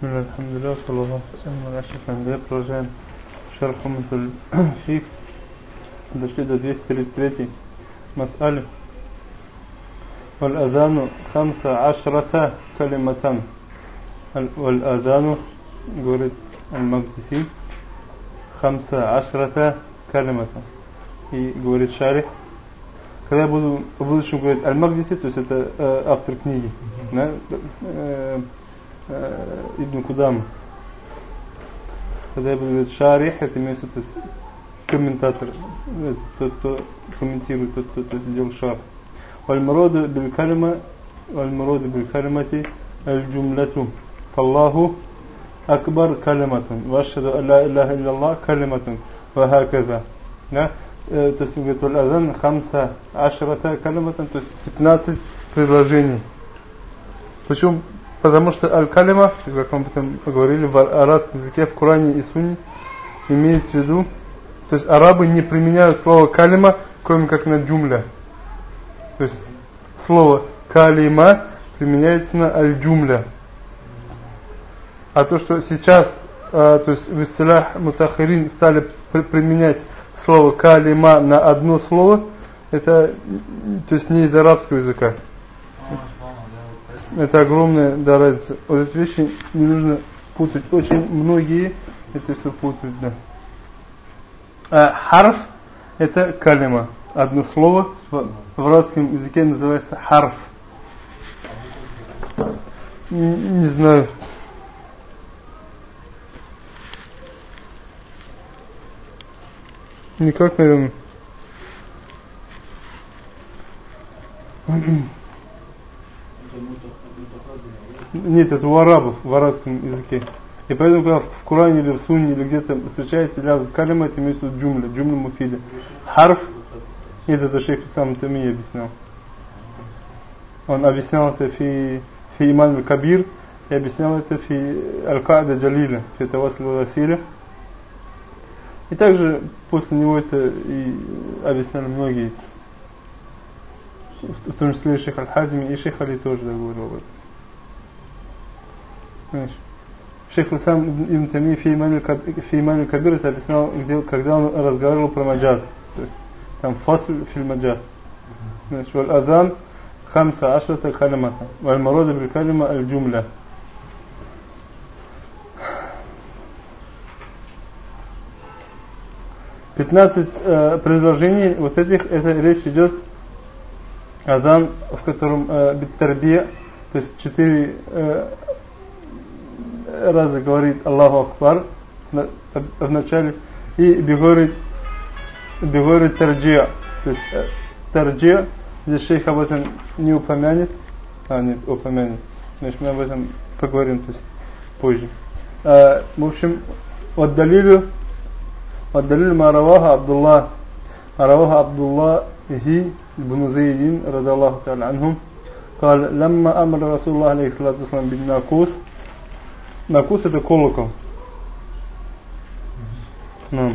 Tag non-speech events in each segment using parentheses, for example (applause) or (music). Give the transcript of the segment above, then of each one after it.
بسم الله الحمد لله صلى الله وسلم على أشرف الأنبياء продолжаем шарх Уматуль Фик дошли до 233 مسألة والأذان خمس عشرة كلمة والأذان говорит المقدسي خمس عشرة كلمة и говорит шарих когда я буду в будущем говорить Аль-Магдиси, то есть это э, автор книги, да, э, э, Ибн Кудам. Когда я буду говорить Шарих, это имеется то есть комментатор, э, тот, кто комментирует, тот, кто, кто сделал шар. Вальмароду биль-калима, вальмароду биль-калимати аль-джумлату. Фаллаху акбар калиматун. Вашаду ла илляха илляллах калиматун. Вахаказа. Да? то есть говорит, азан хамса ашрата калиматан, то есть 15 предложений. Почему? Потому что аль-калима, как мы об этом поговорили, в арабском языке, в Коране и Сунне, имеется в виду, то есть арабы не применяют слово калима, кроме как на джумля. То есть слово калима применяется на аль-джумля. А то, что сейчас, а, то есть в истилях мутахирин стали применять слово калима на одно слово, это то есть не из арабского языка. Это огромная да, разница. Вот эти вещи не нужно путать. Очень многие это все путают, да. А харф это калима. Одно слово в, в арабском языке называется харф. Не, не знаю. Никак, наверное. Нет, это у арабов, в арабском языке. И поэтому, когда в Коране или в Сунне или где-то встречается ляз калима, это имеется в виду джумля, джумля муфида. Харф, это это шейх сам Тами объяснял. Он объяснял это фи, фи иман кабир и объяснял это фи аль-Каада Джалиля, фи Тавасил Василя. И также после него это и объясняли многие, в том числе и шейх Аль-Хазими, и шейх Али тоже говорил об этом. Знаешь, шейх сам Ибн Тами Фейман Кабир это объяснял, где, когда он разговаривал про маджаз. То есть там фасль фильм маджаз. Значит, валь адан хамса ашрата калимата. Валь марода биль калима аль джумля. 15 э, предложений вот этих, это речь идет азан, в котором э, биттарбия, то есть 4 э, раза говорит Аллаху Акбар на, в начале и бегорит бегорит тарджия, то есть э, тарджия, здесь шейх об этом не упомянет, а не упомянет, значит мы об этом поговорим то есть позже. Э, в общем, от далилю والدليل ما رواه عبد الله ما رواه عبد الله بن زيد رضي الله تعالى عنهم قال لما أمر رسول الله عليه الصلاة والسلام بالناقوس ناقوس это колокол نعم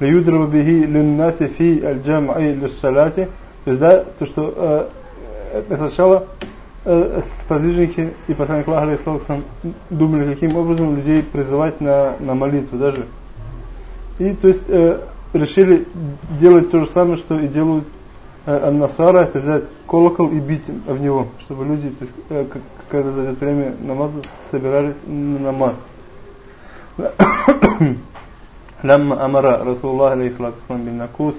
ليضرب به للناس في الجامع للصلاة то есть да, то что э, сначала э, сподвижники и посланник Аллаха алейхиссалам думали, каким образом людей призывать на, на молитву даже. И то есть э, решили делать то же самое, что и делают э, Насара, это взять колокол и бить в него, чтобы люди, то есть, э, когда зайдет время намаза, собирались на намаз. (coughs) لما أمر رسول الله عليه الصلاة والسلام بالناقوس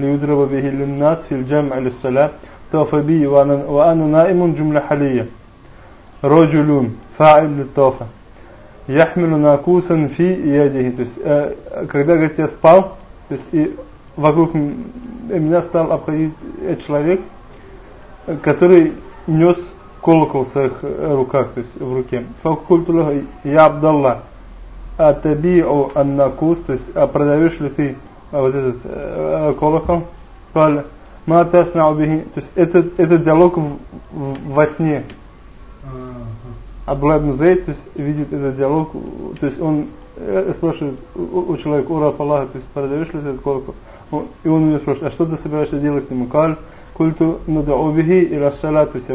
ليضرب به للناس في الجمع للصلاة طاف بي وأنا, وأنا نائم جملة حالية رجل فاعل للطوفة يحمل ناكوسا في يده то есть э, когда говорит я спал то есть и вокруг меня стал обходить э, человек, э, который нес колокол в своих э, руках, то есть в руке. Факультула я Абдалла. О аннакус, то есть «А продаешь ли ты вот этот колокол? Кал матасна убихи. То есть этот, этот диалог в, в, во сне. Абдулла ибн Зейд, то есть видит этот диалог, то есть он спрашивает у, у человека, Ура раб Аллаха, то есть продаешь ли ты этот колокол? И он меня спрашивает, а что ты собираешься делать с ним? Каль, культу надоубихи и расшалят, то есть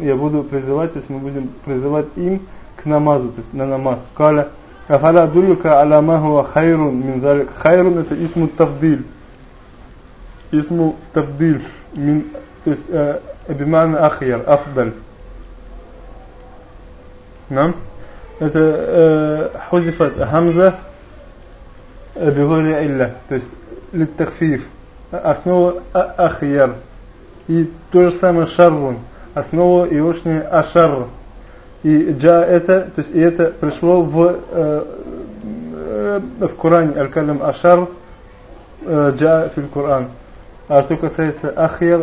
я, буду призывать, то есть мы будем призывать им к намазу, то есть на намаз. Каля, афаля дулюка аля махуа хайрун мин залик. Хайрун это исму тавдиль. Исму тавдиль. Мин, то есть абиман биман ахьяр, афдаль. Нам? Это э, хузифат хамза э, бигори илля. То есть литтахфиф, основа а- ахьяр. И то же самое шаррун, основа иошния ашар. И джа это, то есть и это пришло в, э, э в Коране, аль-калям ашар, э, джа фил Коран. А что касается ахьер,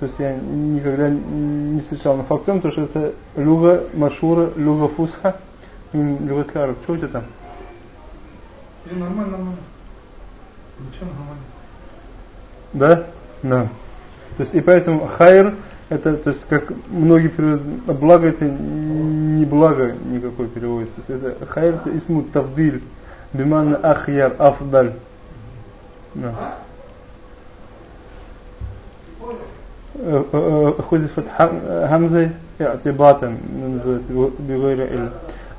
то есть я никогда не встречал на фактом, то что это люга машура, люга фусха, люга караб. Что у тебя там? Нормально, нормально. Ничего, нормально. Да? Да. То есть и поэтому хайр, это, то есть как многие переводят, благо это не благо никакой перевод. То есть это хайр это исму тавдиль, бимана ахьяр, афдаль. Да. حذفت همزة اعتباطا بغير علم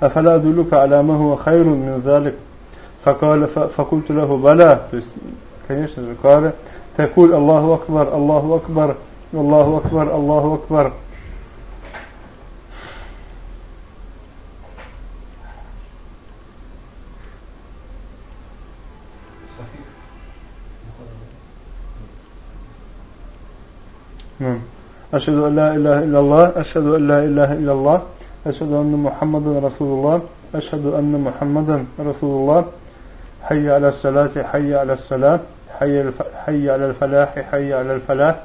أفلا أدلك على ما هو خير من ذلك فقال فقلت له بلى конечно же قال تقول الله أكبر الله أكبر الله أكبر الله أكبر نعم أشهد أن لا إله إلا الله أشهد أن لا إله إلا الله أشهد أن محمدا رسول الله أشهد أن محمدا رسول الله حي على الصلاة حي على الصلاة حي, الف... حي على الفلاح حي على الفلاح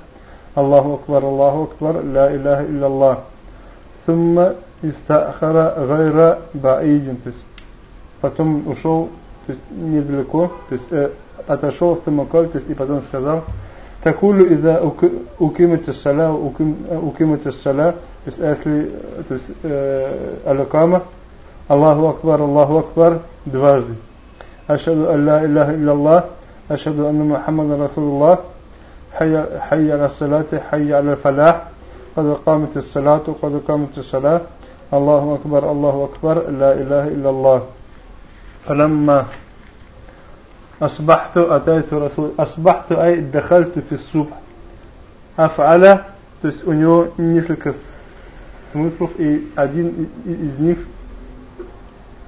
الله أكبر الله أكبر لا إله إلا الله ثم استأخر غير بعيد потом ушел то есть недалеко то есть э, отошел в самоколь то есть и потом сказал تقول إذا أقيمت الصلاة أقيمت الصلاة بس أصلي الإقامة الله أكبر الله أكبر дважды أشهد أن لا إله إلا الله أشهد أن محمد رسول الله حي, حي على الصلاة حي على الفلاح قد قامت الصلاة قد قامت الصلاة الله أكبر الله أكبر لا إله إلا الله فلما أصبحت أتيت رسول أصبحت أي دخلت في الصبح أفعل то есть у него несколько смыслов и один из них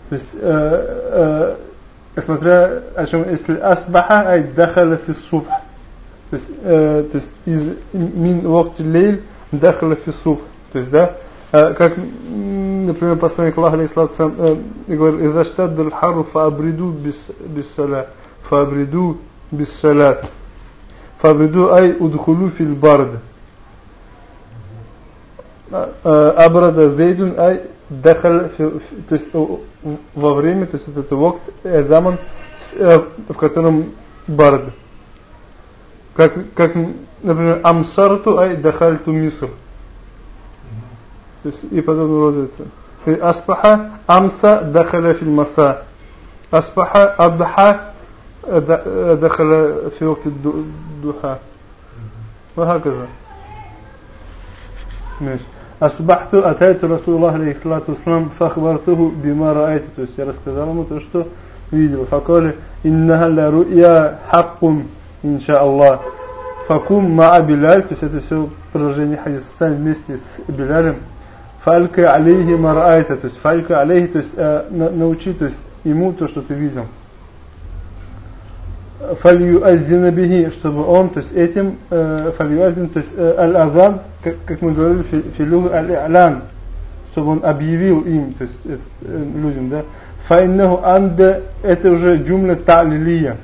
то есть э, э, Несмотря, о чем, если асбаха, ай дахала фи субх. То есть, э, есть из мин вахти лейл дахала фи субх. То есть, да, э, как, например, посланник Аллаха, алейхиссалат, э, говорит, «Иза штад даль фа абриду бис, бис фа абриду бис салат фа абриду ай удхулу фил бард. Абрада зейдун ай дехал то есть во время, то есть вот этот вокт, э, заман, э, в котором бард. Как, как, например, амсарту ай дахальту миср. То есть и потом развивается. Аспаха амса дахаля филь маса. Аспаха адха э, дахаля фи вокти духа. Вахаказа. Миср. Асбахту атайту Расулуллах алейхиссалату вассалам фахбартуху бима раайти. То есть я рассказал ему то, что видел. Факали иннаха ля ру'я хаккум иншааллах. Факум маа Беляль. То есть это все продолжение хадиса. Стань вместе с Белялем. Фалька алейхи марайта. То есть фалька алейхи. То есть э, научи то есть, ему то, что ты видел фалюаззина бихи, чтобы он, то есть этим э, фалюаззин, то есть э, аль-азан, как, мы говорили, филюг аль-и'лан, чтобы он объявил им, то есть э, людям, да. Фаиннаху анда, это уже джумла та'лилия.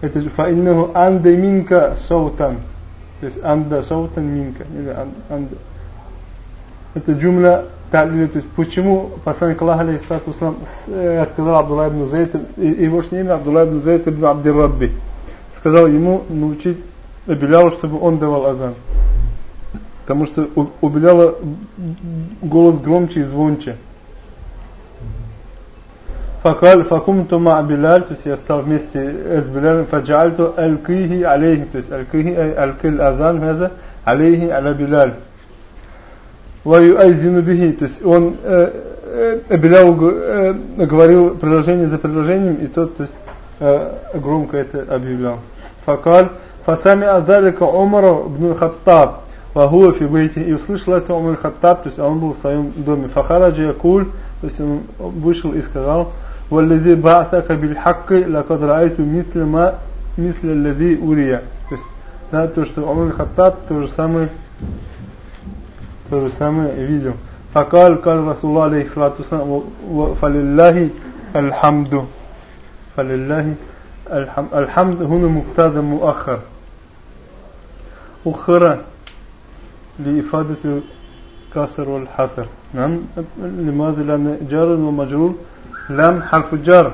Это фаиннаху анда минка саутан. То есть анда саутан минка. Или анда. Это джумла Талию, то есть почему посланник Аллаха, алейхиссалату э, сказал Абдулла ибн Зайд, его же имя Абдулла ибн Зайд ибн Абдиррабби, сказал ему научить Белялу, чтобы он давал азан. Потому что у, у Беляла голос громче и звонче. Факал факумту ма Беляль, то есть я стал вместе с Белялем, фаджальту аль-кихи алейхи, то есть аль-кихи аль-кил азан, хаза алейхи аля Беляль. ويؤذن به то есть он э, э, Беляу э, говорил предложение за предложением и тот то есть э, громко это объявлял فقال فسمع ذلك عمر بن الخطاب وهو في بيته и услышал это Умар Хаттаб то есть он был в своем доме فخرج يقول то есть он вышел и сказал والذي بعثك بالحق لقد رأيت مثل ما مثل الذي أري то есть да, то что Умар Хаттаб то же самое то же самое видел فقال قال رسول الله عليه الصلاة والسلام فلله الحمد فلله الحمد الحمد هنا مبتدا مؤخر أخر لإفادة الكسر والحصر نعم لماذا لأن جار ومجرور لام حرف جر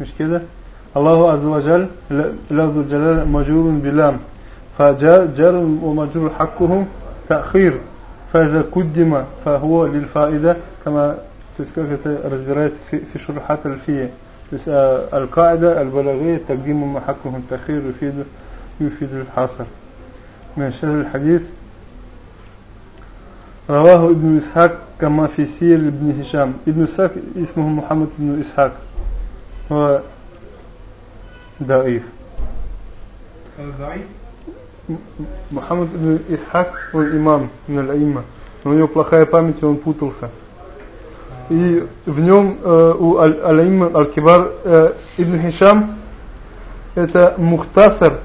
مش كده الله عز وجل لفظ الجلال مجرور بلام فجار ومجرور حقه تأخير فإذا قدم فهو للفائدة كما разбирается في, في شروحات الفية القاعدة البلاغية تقديم ما حقه التأخير يفيد يفيد الحصر من شر الحديث رواه ابن إسحاق كما في سير ابن هشام ابن إسحاق اسمه محمد بن إسحاق هو ضعيف ضعيف Мухаммад Исхак, он имам Наляима, но у него плохая память, и он путался. И в нем э, у Аль-Алаима Аль-Кибар э, Ибн Хишам это Мухтасар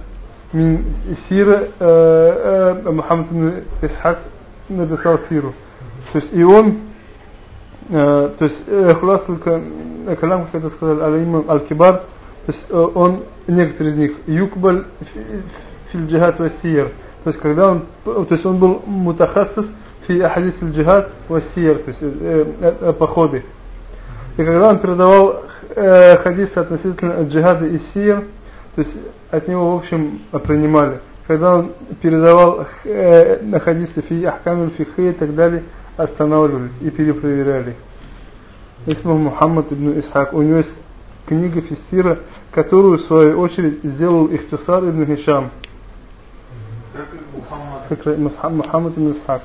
мин Сира э, э, Мухаммад Ибн Исхак написал Сиру. То есть и он э, то есть э, Хуласул Калам, как это сказал Аль-Алаима Аль-Кибар, то есть э, он некоторые из них Юкбаль фильджихад вассир. То есть когда он, то есть он был мутахассис фи ахадис джихад вассир, то есть э, э, походы. И когда он передавал э, хадисы относительно джихада и сир, то есть от него в общем принимали. Когда он передавал э, хадисы фи ахкамил фихи и так далее, останавливались и перепроверяли. Исму Мухаммад ибн Исхак. У него есть книга Фиссира, которую в свою очередь сделал Ихтисар ибн Хишам. محمد بن إسحاق.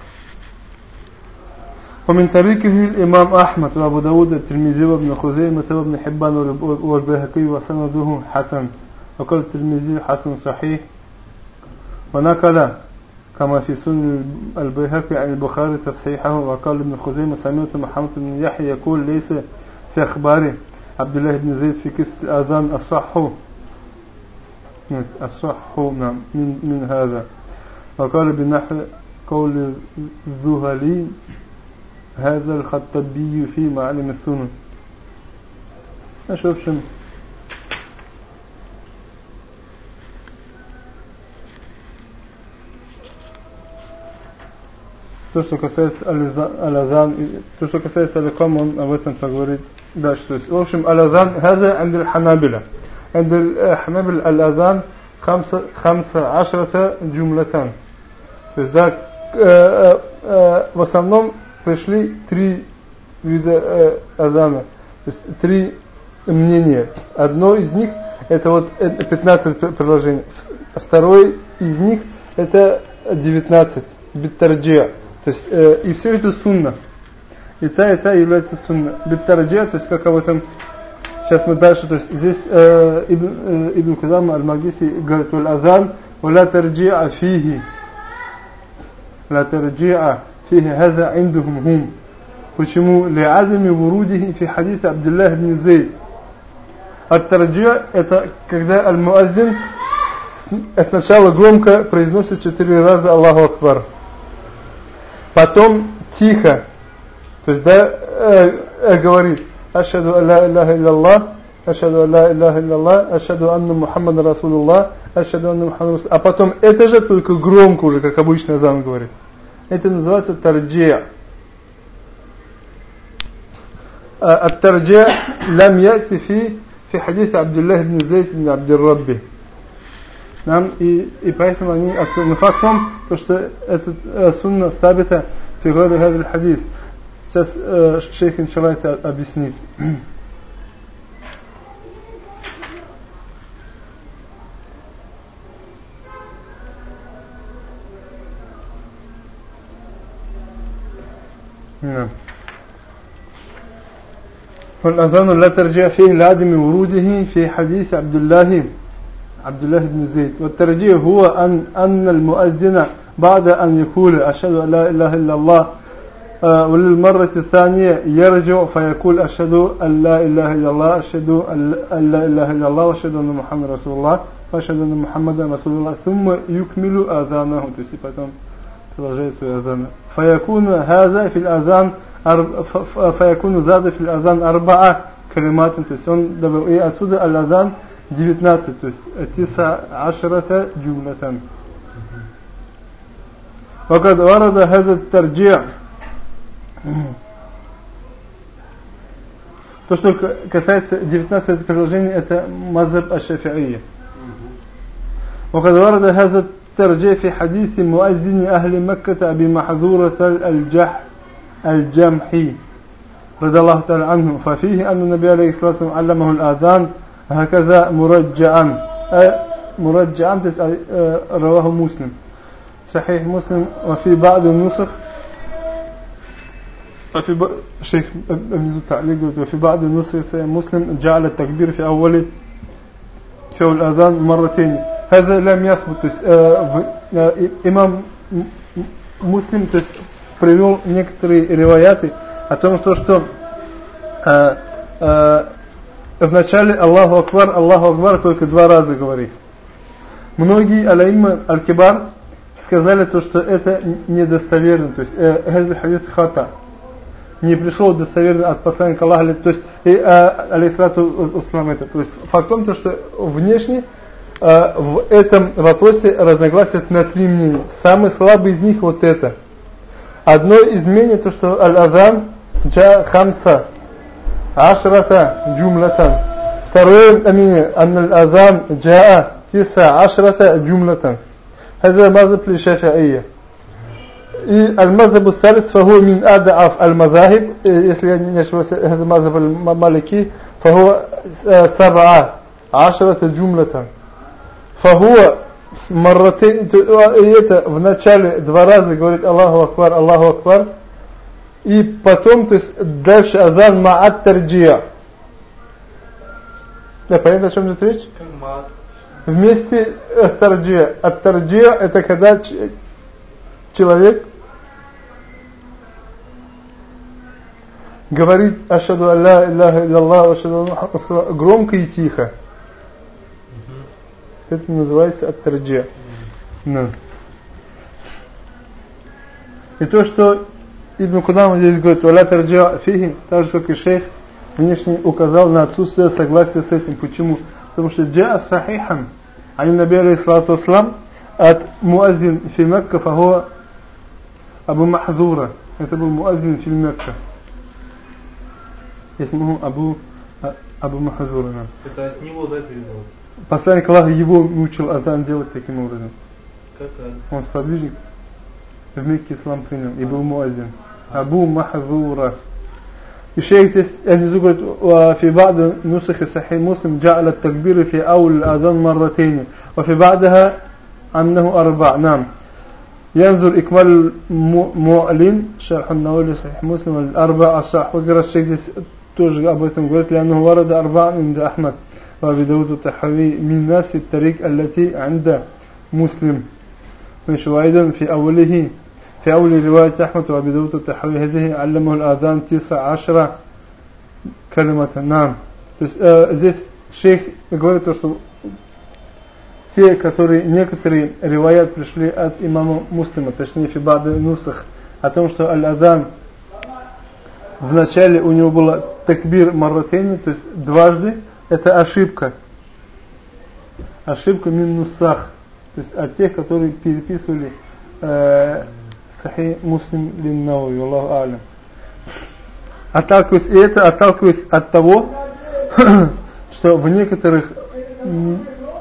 ومن طريقه الإمام أحمد وأبو داود الترمذي وابن خزيمة وابن حبان والبيهقي وسنده حسن. وقال الترمذي حسن صحيح. ونقل كما في سنن البيهقي عن البخاري تصحيحه. وقال ابن خزيمة سمعت محمد بن يحيى يقول ليس في أخباره عبد الله بن زيد في قصة الآذان أصح. أصح نعم من, من هذا. وقال بنحو قول الذهلي هذا الخطبي في معلم السنن أشوف شنو То, что касается алазан, то, что касается аликам, он об этом поговорит дальше. То есть, в общем, алазан, هذا عند الحنابلة. عند الحنابلة الأذان خمسة, خمسة عشرة جملة. То есть, да, э, э, э, в основном пришли три вида э, азана, то есть три мнения. Одно из них это вот э, 15 предложений, второе из них это 19 биттарджия, то есть э, и все это сунна. И та, и та является сунна. Биттарджия, то есть как об этом сейчас мы дальше, то есть здесь э, Ибн, э, Ибн Казам Аль-Магдиси говорит, «Валь азан, валя тарджия фихи». لا ترجع فيه هذا عندهم هم почему لعدم وروده في حديث عبد الله بن زيد الترجيع это когда аль-муаззин сначала громко произносит четыре раза Аллаху Акбар потом тихо то есть да э, э, говорит ашхаду ла илляха илляллах ашхаду ла илляха илляллах ашхаду анна мухаммад расулуллах ашхаду анна мухаммад а потом это же только громко уже как обычно азан говорит это называется тарджия. الترجيع لم يأتي في في حديث عبد الله بن زيد بن عبد الرب نعم и, и поэтому они абсолютно факт в том, то, что это э, сунна сабита في غير هذا الحديث сейчас э, шейх иншалла это объяснит نعم. والأذان لا ترجع فيه لعدم وروده في حديث عبد الله عبد الله بن زيد. والترجيح هو أن أن المؤذن بعد أن يقول أشهد أن لا إله إلا الله آه، وللمرة الثانية يرجع فيقول أشهد أن لا إله إلا الله أشهد أن لا إله إلا الله وأشهد أن محمد رسول الله وأشهد أن محمدا رسول الله. ثم يكمل آذانه فيكون هذا في الأذان فيكون زاد في الأذان أربعة كلمات تسون دبوئي أسود الأذان 19 تسع عشرة جملة وقد ورد هذا الترجيع То, что касается 19 предложений, это мазаб الشافعية. وقد ورد هذا الترجيع في حديث مؤذن أهل مكة أبي محذورة الجح الجمحي رضي الله تعالى عنه. ففيه أن النبي عليه الصلاة والسلام علمه الآذان هكذا مرجعا. مرجعا رواه مسلم. صحيح مسلم. وفي بعض النسخ وفي. شيخ ابن تعليق وفي بعض النسخ مسلم جعل التكبير في أول في الأذان مرتين. هذا لم يثبت آه، آه، إمام مسلم привел некоторые реваяты о том, что, что э, э, вначале Аллаху Акбар, Аллаху Акбар только два раза говорит. Многие алейма аль-кибар сказали то, что это недостоверно, то есть э, хадис хата. Не пришел достоверно от посланника Аллаха, то есть и э, алейхиссалату это. То есть факт в том, то, что внешне э, в этом вопросе разногласия на три мнения. Самый слабый из них вот это – Одно из мнений, то что аль-азан джа хамса ашрата джумлатан. Второе мнение, ан аль-азан джа тиса ашрата джумлатан. هذا مذهب للشافعية المذهب الثالث فهو من أضعف المذاهب если я не ошибаюсь هذا مذهب المالكي فهو سبعة عشرة جملة Фагуа марратейн, и это в начале два раза говорит Аллаху Акбар, Аллаху Акбар, и потом, то есть дальше азан маат тарджия. Да, понятно, о чем идет речь? Вместе от тарджия. От тарджия это когда человек говорит «Ашаду Аллах, Илляха, Илляллах, Ашаду Аллах» громко и тихо. Это называется ат-тарджи. Да. И то, что Ибн Кудам здесь говорит, «Валя тарджи фихи», так же, как и шейх внешне указал на отсутствие согласия с этим. Почему? Потому что джа сахихан, а не наби алейхиссалату аслам, от муазин фи Мекка, фахуа Абу Махзура. Это был муазин фи Мекка. Исмуху Абу Абу Махзура. Это от него, да, передал? Посланник Аллаха его научил азан делать таким образом. Как Он сподвижник в Мекке ислам принял и был муазин. Абу Махзура. И шейх здесь внизу говорит, وفي بعض نسخ صحيح مسلم جعل التكبير في أول الأذان مرتين وفي بعدها أنه أربع نعم ينظر إكمال المعلن شرح النووي صحيح مسلم الأربع الصح وذكر الشيخ здесь тоже об этом говорит لأنه ورد أربع عند أحمد وابي داود التحوي من نفس الطريق التي عند مسلم مش وأيضا في أوله في أول رواية أحمد وابي داود التحوي هذه علمه الآذان تسع عشرة كلمة نعم здесь шейх говорит то, что те, которые, некоторые риваят пришли от имама Муслима, точнее Фибады Нусах, о том, что Аль-Адан вначале у него было такбир марратейни, то есть дважды, это ошибка. Ошибка минусах. То есть от тех, которые переписывали э, Сахи Муслим Линнауи, Аллаху Алям. Отталкиваясь, и это отталкиваясь от того, (clears throat) что в некоторых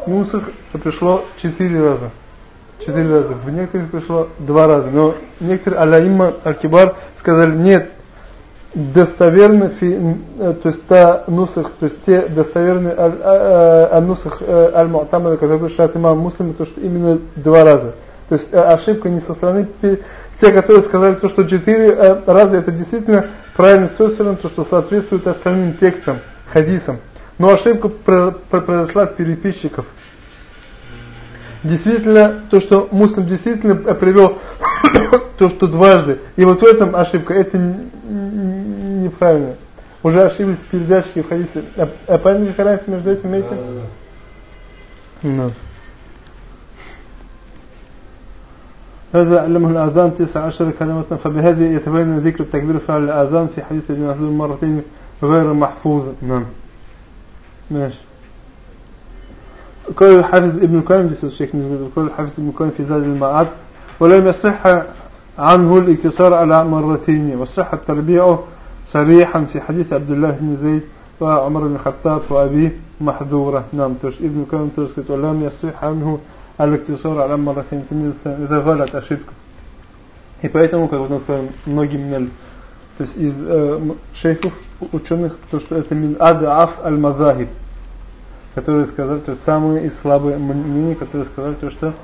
нусах пришло четыре раза. Четыре раза. В некоторых пришло два раза. Но некоторые аляимма аль-кибар сказали, нет, достоверны э, то есть та нусах, то есть те достоверные аль-нусах э, аль-му'тамада, которые пришли от имама муслима, то что именно два раза. То есть э, ошибка не со стороны те, которые сказали, то, что четыре э, раза это действительно правильно с той стороны, то, что соответствует остальным текстам, хадисам. Но ошибка произошла от переписчиков Действительно, то, что муслим действительно привел (coughs) то, что дважды. И вот в этом ошибка, это неправильно. Уже ошиблись передатчики в хадисе. А, а понятно, какая разница между этим и этим? Да. هذا علمه الآذان تسع عشر كلمة فبهذه يتبين ذكر التكبير فعل الآذان في حديث ابن محذور مرتين غير محفوظ نعم ماشي قال الحافظ ابن القيم دي الشيخ قال الحافظ ابن القيم في زاد المعاد ولم يصح عنه الاقتصار على مرتين وصح التربيع صريحا في حديث عبد الله بن زيد وعمر بن الخطاب وأبيه محذورة نعم توش ابن القيم تسكت ولم يصح عنه الاقتصار على مرتين إذا غلط ошибка и поэтому как вот он сказал многие меняли то есть из э, шейхов ученых то что это мин адаф аль-мазахиб которые сказали, то есть самые и слабые мнения, которые сказали, то что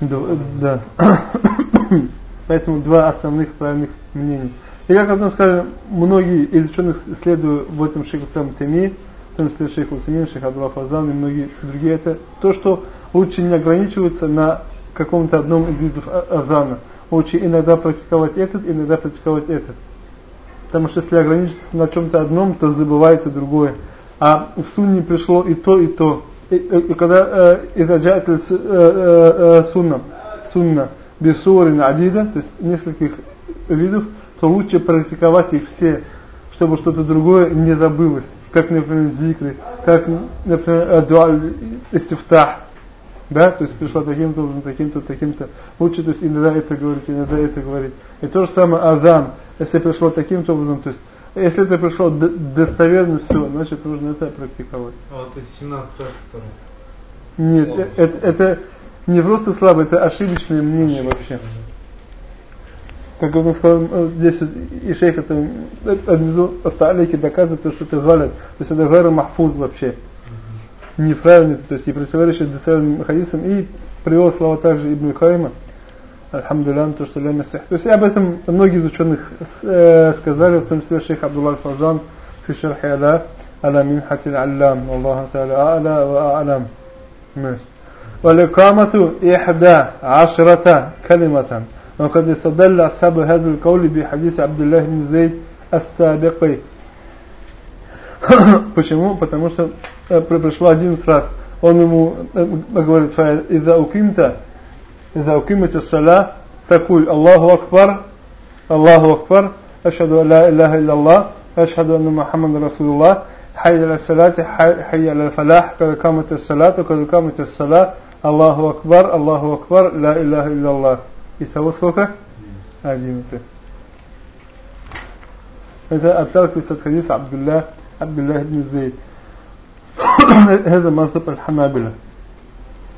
да. (coughs) Поэтому два основных правильных мнений. И как одно сказали, многие из ученых следуют в этом шейху сам Теми, в том числе шейх Усамин, шейх Абдулла Фазан и многие другие, это то, что лучше не ограничиваться на каком-то одном из видов а-, азана. Лучше иногда практиковать этот, иногда практиковать этот. Потому что если ограничиться на чем-то одном, то забывается другое а в сунне пришло и то, и то. И, и, когда э, э, э, сунна, сунна бисурин адида, то есть нескольких видов, то лучше практиковать их все, чтобы что-то другое не забылось. Как, например, зикры, как, например, дуаль истифтах. Да, то есть пришло таким-то таким-то, таким-то. Лучше, то есть иногда это говорить, иногда это говорить. И то же самое азан, если пришло таким-то образом, то есть если ты пришел достоверно все, значит нужно это практиковать. А вот это 17 второй. Нет, это, это не просто слабое, это ошибочное мнение вообще. Как он сказал, э, здесь вот и шейх это внизу в таалике доказывает, то, что это галят. То есть это гара махфуз вообще. Неправильно, то есть и противоречит достоверным хадисам. И привел слова также Ибн Хайма. Альхамдулилlah, то, что лям ясих. То есть об этом многие из ученых э, сказали, в том числе шейх Абдулла Фазан, في شرح على على منحة العلام والله تعالى أعلى وأعلم ماشي والإقامة إحدى عشرة كلمة وقد استدل أصحاب هذا القول بحديث عبد الله بن زيد السابقي Почему? Потому что пришло один раз. Он ему говорит, إذا أقيمت إذا أقيمت الصلاة تقول الله أكبر الله أكبر أشهد أن لا إله إلا الله أشهد أن محمد رسول الله حي على الصلاة حي على الفلاح قد قامت الصلاة وقد قامت الصلاة الله أكبر الله أكبر لا إله إلا الله Итого сколько? 11. Это отталкивается от хадиса Абдулlah, Абдулlah ибн Зейд. (coughs) هذا مذهب الحنابلة.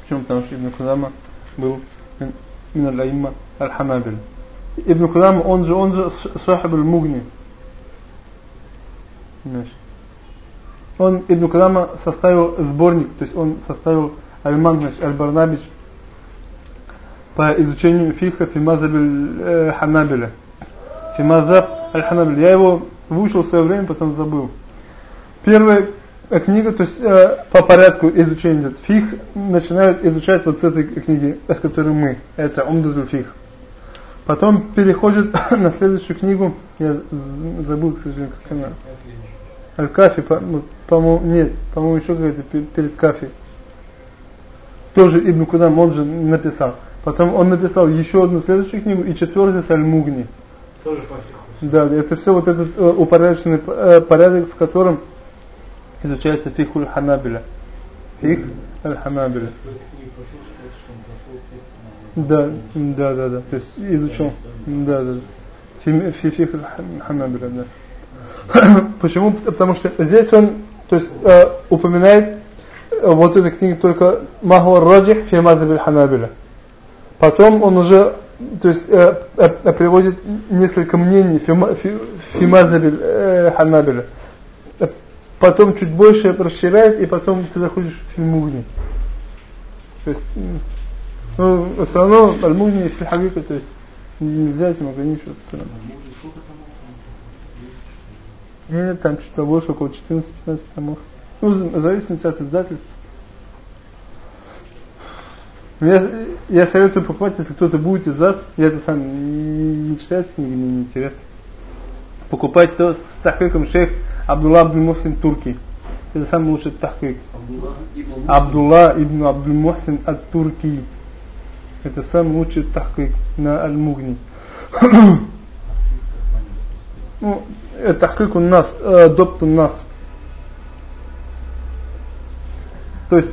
Почему? Потому что Ибн Кудама был мин аль-айма аль-хамабиль. Ибн Кудам, он же, он же Сахиб аль-Мугни. Он, Ибн Кудама, составил сборник, то есть он составил аль-Мангнаш, аль-Барнабич по изучению фиха фимазаб аль-Ханабиля. Фимазаб аль-Ханабиля. Я его выучил в свое время, потом забыл. Первый книга, то есть э, по порядку изучения идет. Фих начинают изучать вот с этой книги, с которой мы. Это Умдатуль фих. Потом переходят (coughs) на следующую книгу. Я забыл, к сожалению, как она. Аль-Кафи, по-моему, по нет, по-моему, еще какая-то перед Кафи. Тоже Ибн Кудам, он же написал. Потом он написал еще одну следующую книгу, и четвертый это Аль-Мугни. Тоже по фиху. Да, это все вот этот э, упорядоченный э, порядок, в котором изучается фихуль ханабиля. Фих аль-ханабиля. Да, да, да, да. То есть изучил. Да, да. Фи фих аль-ханабиля, да. (coughs) Почему? Потому что здесь он то есть, э, упоминает э, вот эта книга только Махуар Раджих фи мазабиль ханабиля. Потом он уже то есть э, э, приводит несколько мнений фи, фи, фи мазабиль э, ханабиля потом чуть больше расширяет, и потом ты заходишь в фильмугни. То есть, Ну, все равно Аль-Мугни в Хагика, то есть нельзя этим ограничиваться. Нет, там что-то больше, около 14-15 томов. Ну, в зависимости от издательства. Я, я советую покупать, если кто-то будет из вас, я это сам не, не читаю мне не интересно. Покупать то с тахкиком шейх Абдулла Абдул Мухсин Турки. Это самый лучший тахкик. Абдулла ибн Абдул Мухсин от Турки. Это самый лучший тахкик на Аль-Мугни. (coughs) ну, это тахкик у нас, э, допт у нас. То есть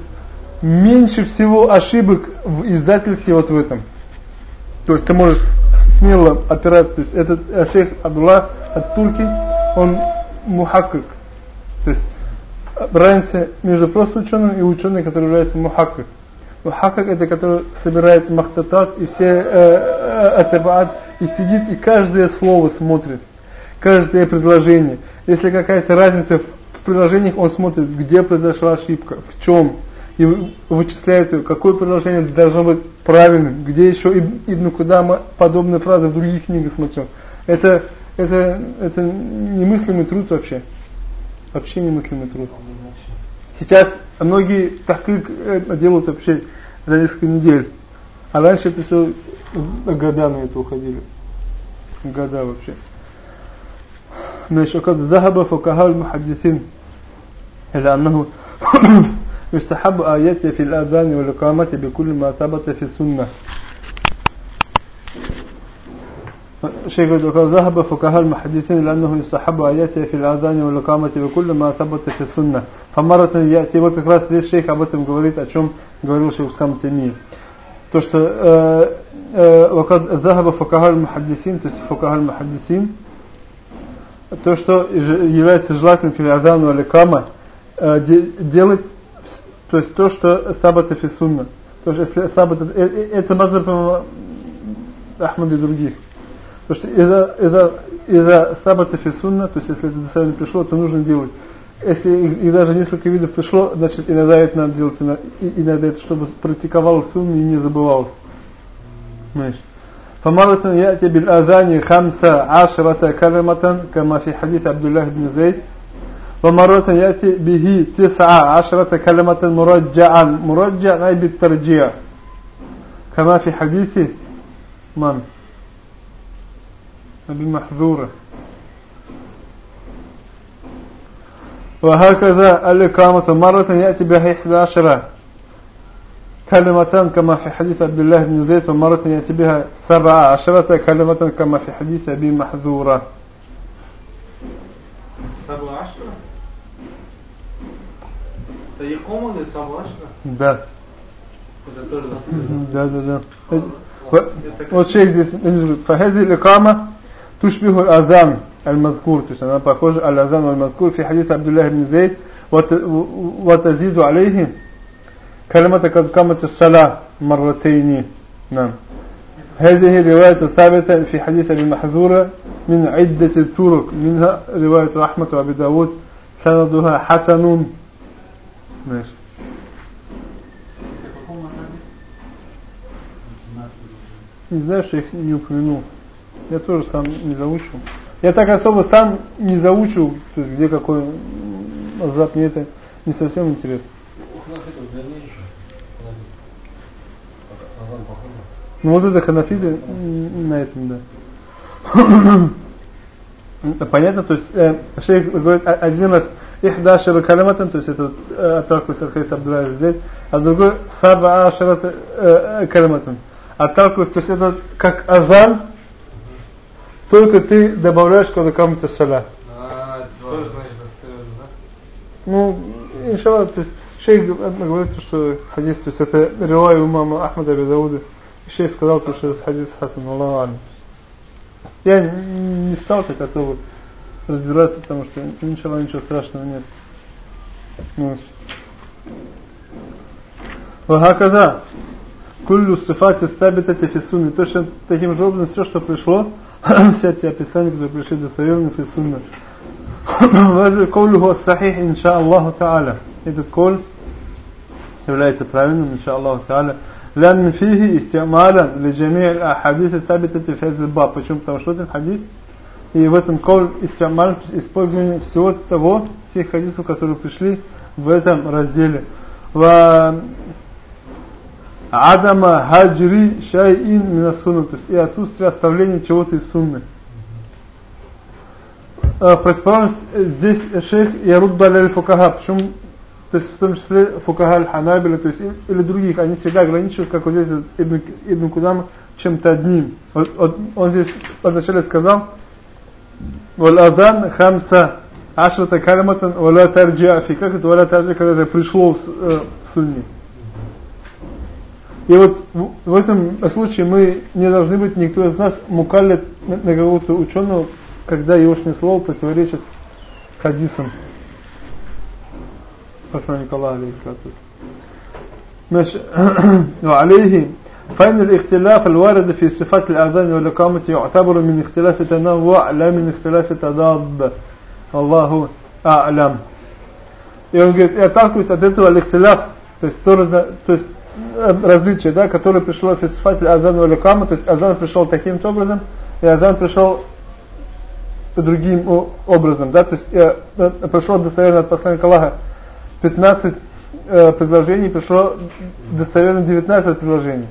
меньше всего ошибок в издательстве вот в этом. То есть ты можешь смело опираться. То есть этот э, шейх Абдулла от Турки, он мухаккик. То есть разница между просто ученым и ученым, который является мухаккик. Мухаккик это который собирает махтатат и все э, э, атабаат и сидит и каждое слово смотрит. Каждое предложение. Если какая-то разница в предложениях, он смотрит, где произошла ошибка, в чем и вычисляет, какое предложение должно быть правильным, где еще Ибн Кудама подобные фразы в других книгах смотрел. Это, это, это немыслимый труд вообще. Вообще немыслимый труд. Сейчас многие так э, делают вообще за несколько недель. А раньше это все года на это уходили. Года вообще. Значит, وقد ذهب فقهاء المحدثين إلى أنه يستحب آيات في الأذان والإقامة بكل ما ثبت في السنة شيخ وقد ذهب فقهاء المحدثين لأنه يستحب آيات في الأذان والإقامة بكل ما ثبت في السنة فمرة يأتي вот как раз здесь шейх об этом говорит, о чем говорил шейх сам Тамир. То, что э, э, وقد ذهب فقهاء المحدثين, то есть فقهاء المحدثين, то, что является желательным في الأذان والإقامة, э, делать то есть то, что саббат и сунна. То есть если саббат, э, э, это мазхаб Ахмад и других. Потому что из-за из-за из-за саббата фи сунна, то есть если это достояние пришло, то нужно делать. Если и даже несколько видов пришло, значит иногда это надо делать, иногда это чтобы практиковалось сунна и не забывалось. Знаешь. فمرة يأتي بالأذان خمسة عشرة كلمة كما في حديث عبد الله بن زيد ومرة يأتي به تسعة عشرة كلمة مرجعا مرجع أي بالترجيع كما في حديث من بمحذورة وهكذا الإقامة مرة يأتي بها 11 كلمة كما في حديث عبد الله بن زيد ومرة يأتي بها سبعة عشرة كلمة كما في حديث أبي محذورة سبعة عشرة Это Якома или Савашна? Да. Это тоже Да, да, да. Вот шейх здесь говорит, فهذه الإقامة تشبه الأذان المذكور то есть она похожа على الأذان المذكور في حديث عبد الله بن زيد وتزيد عليه كلمة قد قامت الصلاة مرتين نعم هذه رواية ثابتة في حديث أبي محذورة من عدة طرق منها رواية أحمد وأبي داود سندها حسن ماشي Не знаю, что их не упомянул. Я тоже сам не заучил. Я так особо сам не заучил, то есть где какой азап, мне это не совсем интересно. Ну вот это ханафиты на этом, да. Это (coughs) понятно, то есть э, шейх говорит один раз «Ихдашир калиматан», то есть это э, отталкивается от хадиса Абдулла здесь, а другой «Саба ашарат э, э, калиматан». Отталкивается, то есть это как азан, только ты добавляешь, когда кому-то саля. Ну, иншалла, то есть шейх говорит, что хадис, то есть это ревай у мамы Ахмада Бедауда. Шейх сказал, что это хадис Хасан, Аллаху Я не стал так особо разбираться, потому что иншалла ничего страшного нет. Ну, وهكذا Куллю сифати табитати То есть таким же образом все, что пришло, (clears throat) все эти описания, которые пришли достоверны фисунны. (clears throat) Вазир каулюху ассахих, иншааллаху та'аля. Этот коль является правильным, иншааллаху та'аля. Лян фихи истималя лиджамир ахадисы табитати фазилба. Почему? Потому что этот хадис и в этом коль истималь использование всего того, всех хадисов, которые пришли в этом разделе. Адама хаджри шайин минасуна, то есть и отсутствие оставления чего-то из сунны. Э, противоположность здесь шейх Ярудда аль фукаха, почему то есть в том числе фукаха аль-ханабиля, то есть или других, они всегда ограничиваются, как вот здесь Ибн, Ибн Кудам, чем-то одним. Вот, вот, он здесь вначале сказал, «Вал-адан хамса ашрата калиматан вала тарджиа фи». Как это вала тарджиа, когда это пришло в, э, в сунне? И вот в, в этом случае мы не должны быть, никто из нас, мукаллит на, на какого-то ученого, когда егошнее слово противоречит хадисам посланника Аллаха, алейхиссалату Значит, (clears throat) وعليه فإن الاختلاف الوارد في صفات الأذان والإقامة يعتبر من اختلاف تنوع لا من اختلاف تضاد الله أعلم и он говорит, и отталкиваясь от этого алихтиляф, то есть, то, то есть различие, да, которое пришло в сифате азан валикама, то есть азан пришел таким образом, и азан пришел другим образом, да, то есть э, э, пришло достоверно от посланника Аллаха 15 э, предложений, пришло достоверно 19 предложений.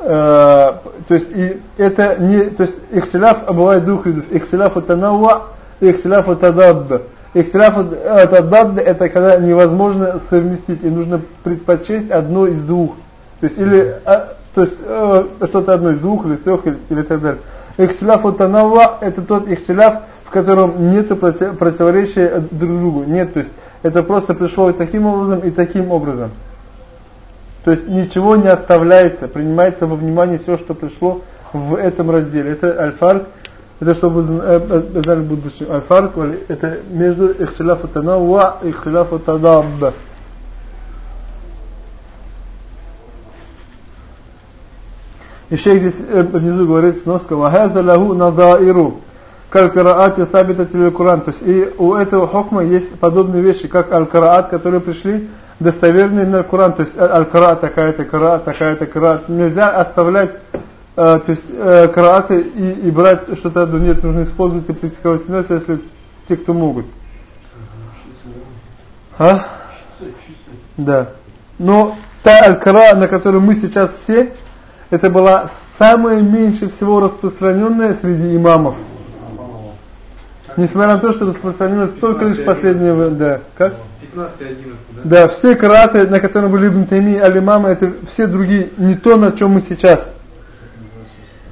Э, то есть и это не, то есть ихтиляф бывает двух видов, ихтиляф танауа и ихтиляф тадаб. Ихтиляф тадаб это когда невозможно совместить и нужно предпочесть одно из двух. То есть или а, то есть э, что-то одно из двух или трех или, или так далее. Ихтиляф танауа это тот ихтиляф, в котором нет противоречия друг другу. Нет, то есть это просто пришло и таким образом, и таким образом. То есть ничего не оставляется, принимается во внимание все, что пришло в этом разделе. Это аль-фарк, это чтобы э, э, знали будущем. Аль-фарк, это между ихтиляфу танауа и ихтиляфу тадабба. Шейх здесь э, внизу говорит сноска «Вахаза лаху надаиру» калькараате сабита Куран. То есть и у этого хокма есть подобные вещи, как аль-караат, которые пришли достоверные на Коран. То есть аль-караат такая-то, караат такая-то, караат. Нельзя оставлять э, то есть э, карааты и, и брать что-то одно. Нет, нужно использовать и практиковать иначе, если те, кто могут. А? Да. Но та аль-кара, на которой мы сейчас все, это была самая меньше всего распространенная среди имамов. Несмотря на то, что распространилось только лишь последнее... Да, как? 15 11, да? Да, все караты, на которых были Ибн Тайми, Алимама, это все другие, не то, на чем мы сейчас.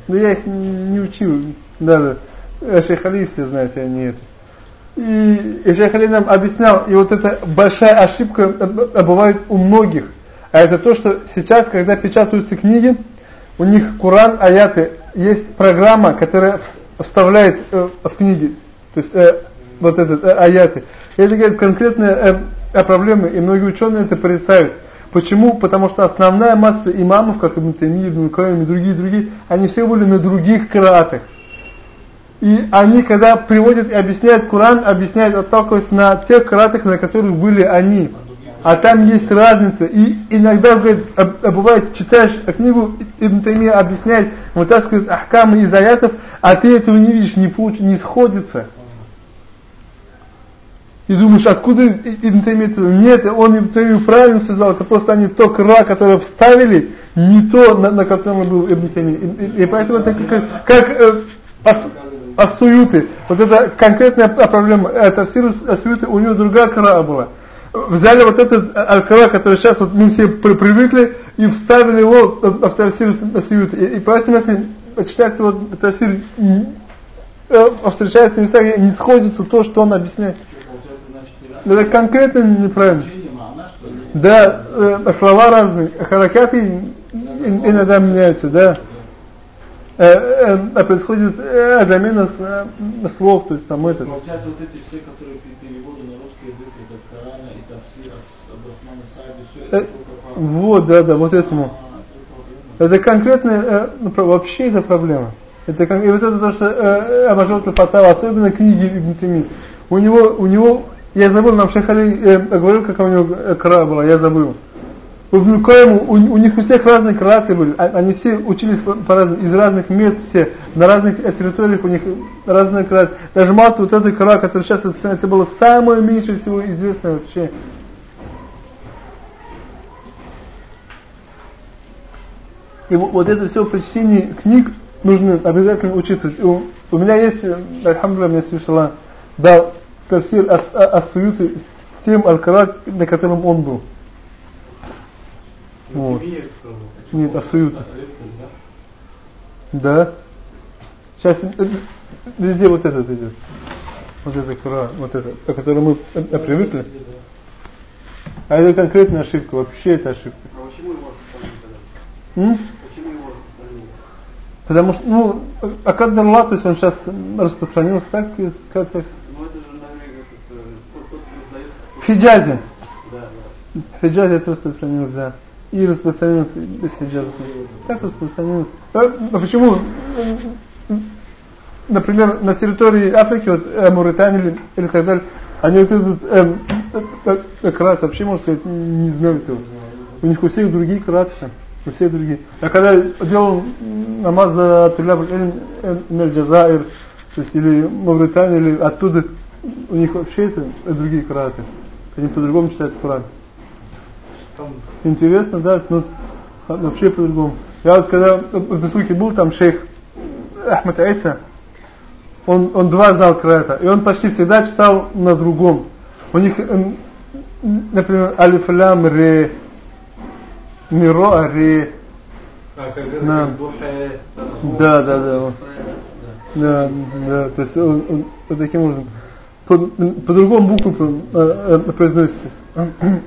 Но я их не учил. Да, да. А Шейх Али все знаете, они это. И, и Шейх Али нам объяснял, и вот эта большая ошибка бывает у многих. А это то, что сейчас, когда печатаются книги, у них Куран, аяты, есть программа, которая вставляет э, в книги то есть э, вот этот э, аяты. Это говорит конкретная э, проблема, и многие ученые это представят. Почему? Потому что основная масса имамов, как Ибн Тайми, Ибн Каим и другие, другие, они все были на других кратах. И они, когда приводят и объясняют Коран, объясняют, отталкиваясь на тех кратах, на которых были они. А там есть разница. И иногда, говорит, бывает, читаешь книгу, Ибн Тайми объясняет, вытаскивает ахкамы из аятов, а ты этого не видишь, не, получ, не сходится. И думаешь, откуда Ибн Таймит? Нет, он Ибн Таймит правильно сказал, это просто они то кра, которое вставили, не то, на, на котором был Ибн Таймит. И, и поэтому это как, как э, ас, асуюты. Вот это конкретная проблема. Это асуюты, у него другая кра была. Взяли вот этот аль-кара, который сейчас вот мы все при, привыкли, и вставили его в тафсир асуюты. И, и поэтому, если читать вот тафсир, э, встречается места, где не сходится то, что он объясняет. Это конкретно неправильно. Да, э, слова разные, харакаты иногда меняются, да. Э, э, а происходит э, замена э, слов, то есть там это. Получается, вот эти все, которые переводы на русский язык, это Корана и Тавсира Абрахмана Сайби, все это э, Вот, да, да, вот этому. Это конкретно, э, вообще это проблема. Это, и вот это то, что э, Абажот Фатава, особенно книги Ибн Тимин. У него, у него я забыл, нам Шейх Али э, говорил, какая у него кра была, я забыл. У у, у них у всех разные краты были, а, они все учились по, по из разных мест все, на разных территориях у них разные краты. Даже мало вот этой кра, который сейчас это было самое меньше всего известное вообще. И вот это все прочтение книг нужно обязательно учиться. У, у меня есть, альхамдулillah, мне слышала, да, тафсир ас-суюты с тем аль на котором он был. Вот. Нет, асуют. Да. Сейчас э, везде вот этот идет. Вот это кра, вот это, по которому мы э, привыкли. А это конкретная ошибка, вообще это ошибка. А почему его его остановили? Потому что, ну, а Каддалла, то есть он сейчас распространился так, то Ну это же, наверное, тот, кто издает... В Хиджазе. Да, да. Хиджазе это распространилось, да и распространился без хиджаба. Как распространился? А, а почему? Например, на территории Африки, вот э, Мauritании или, или так далее, они вот этот э, э, э, крат вообще, можно сказать, не знают этого. У них у всех другие краты у всех другие. А когда делал намаз за Туляб Джазаир, то есть или Мавритания, или оттуда, у них вообще это другие краты. Они по-другому читают Коран интересно, да, ну, вообще по-другому. Я вот когда в Дасуке был, там шейх Ахмад Айса, он, он два знал Крата, и он почти всегда читал на другом. У них, например, Алиф Лам Ре, Миро Ре, на. Да, да, да. Вот. Да, да, то есть он, он, вот таким образом. По, по другому букву э, э, произносится.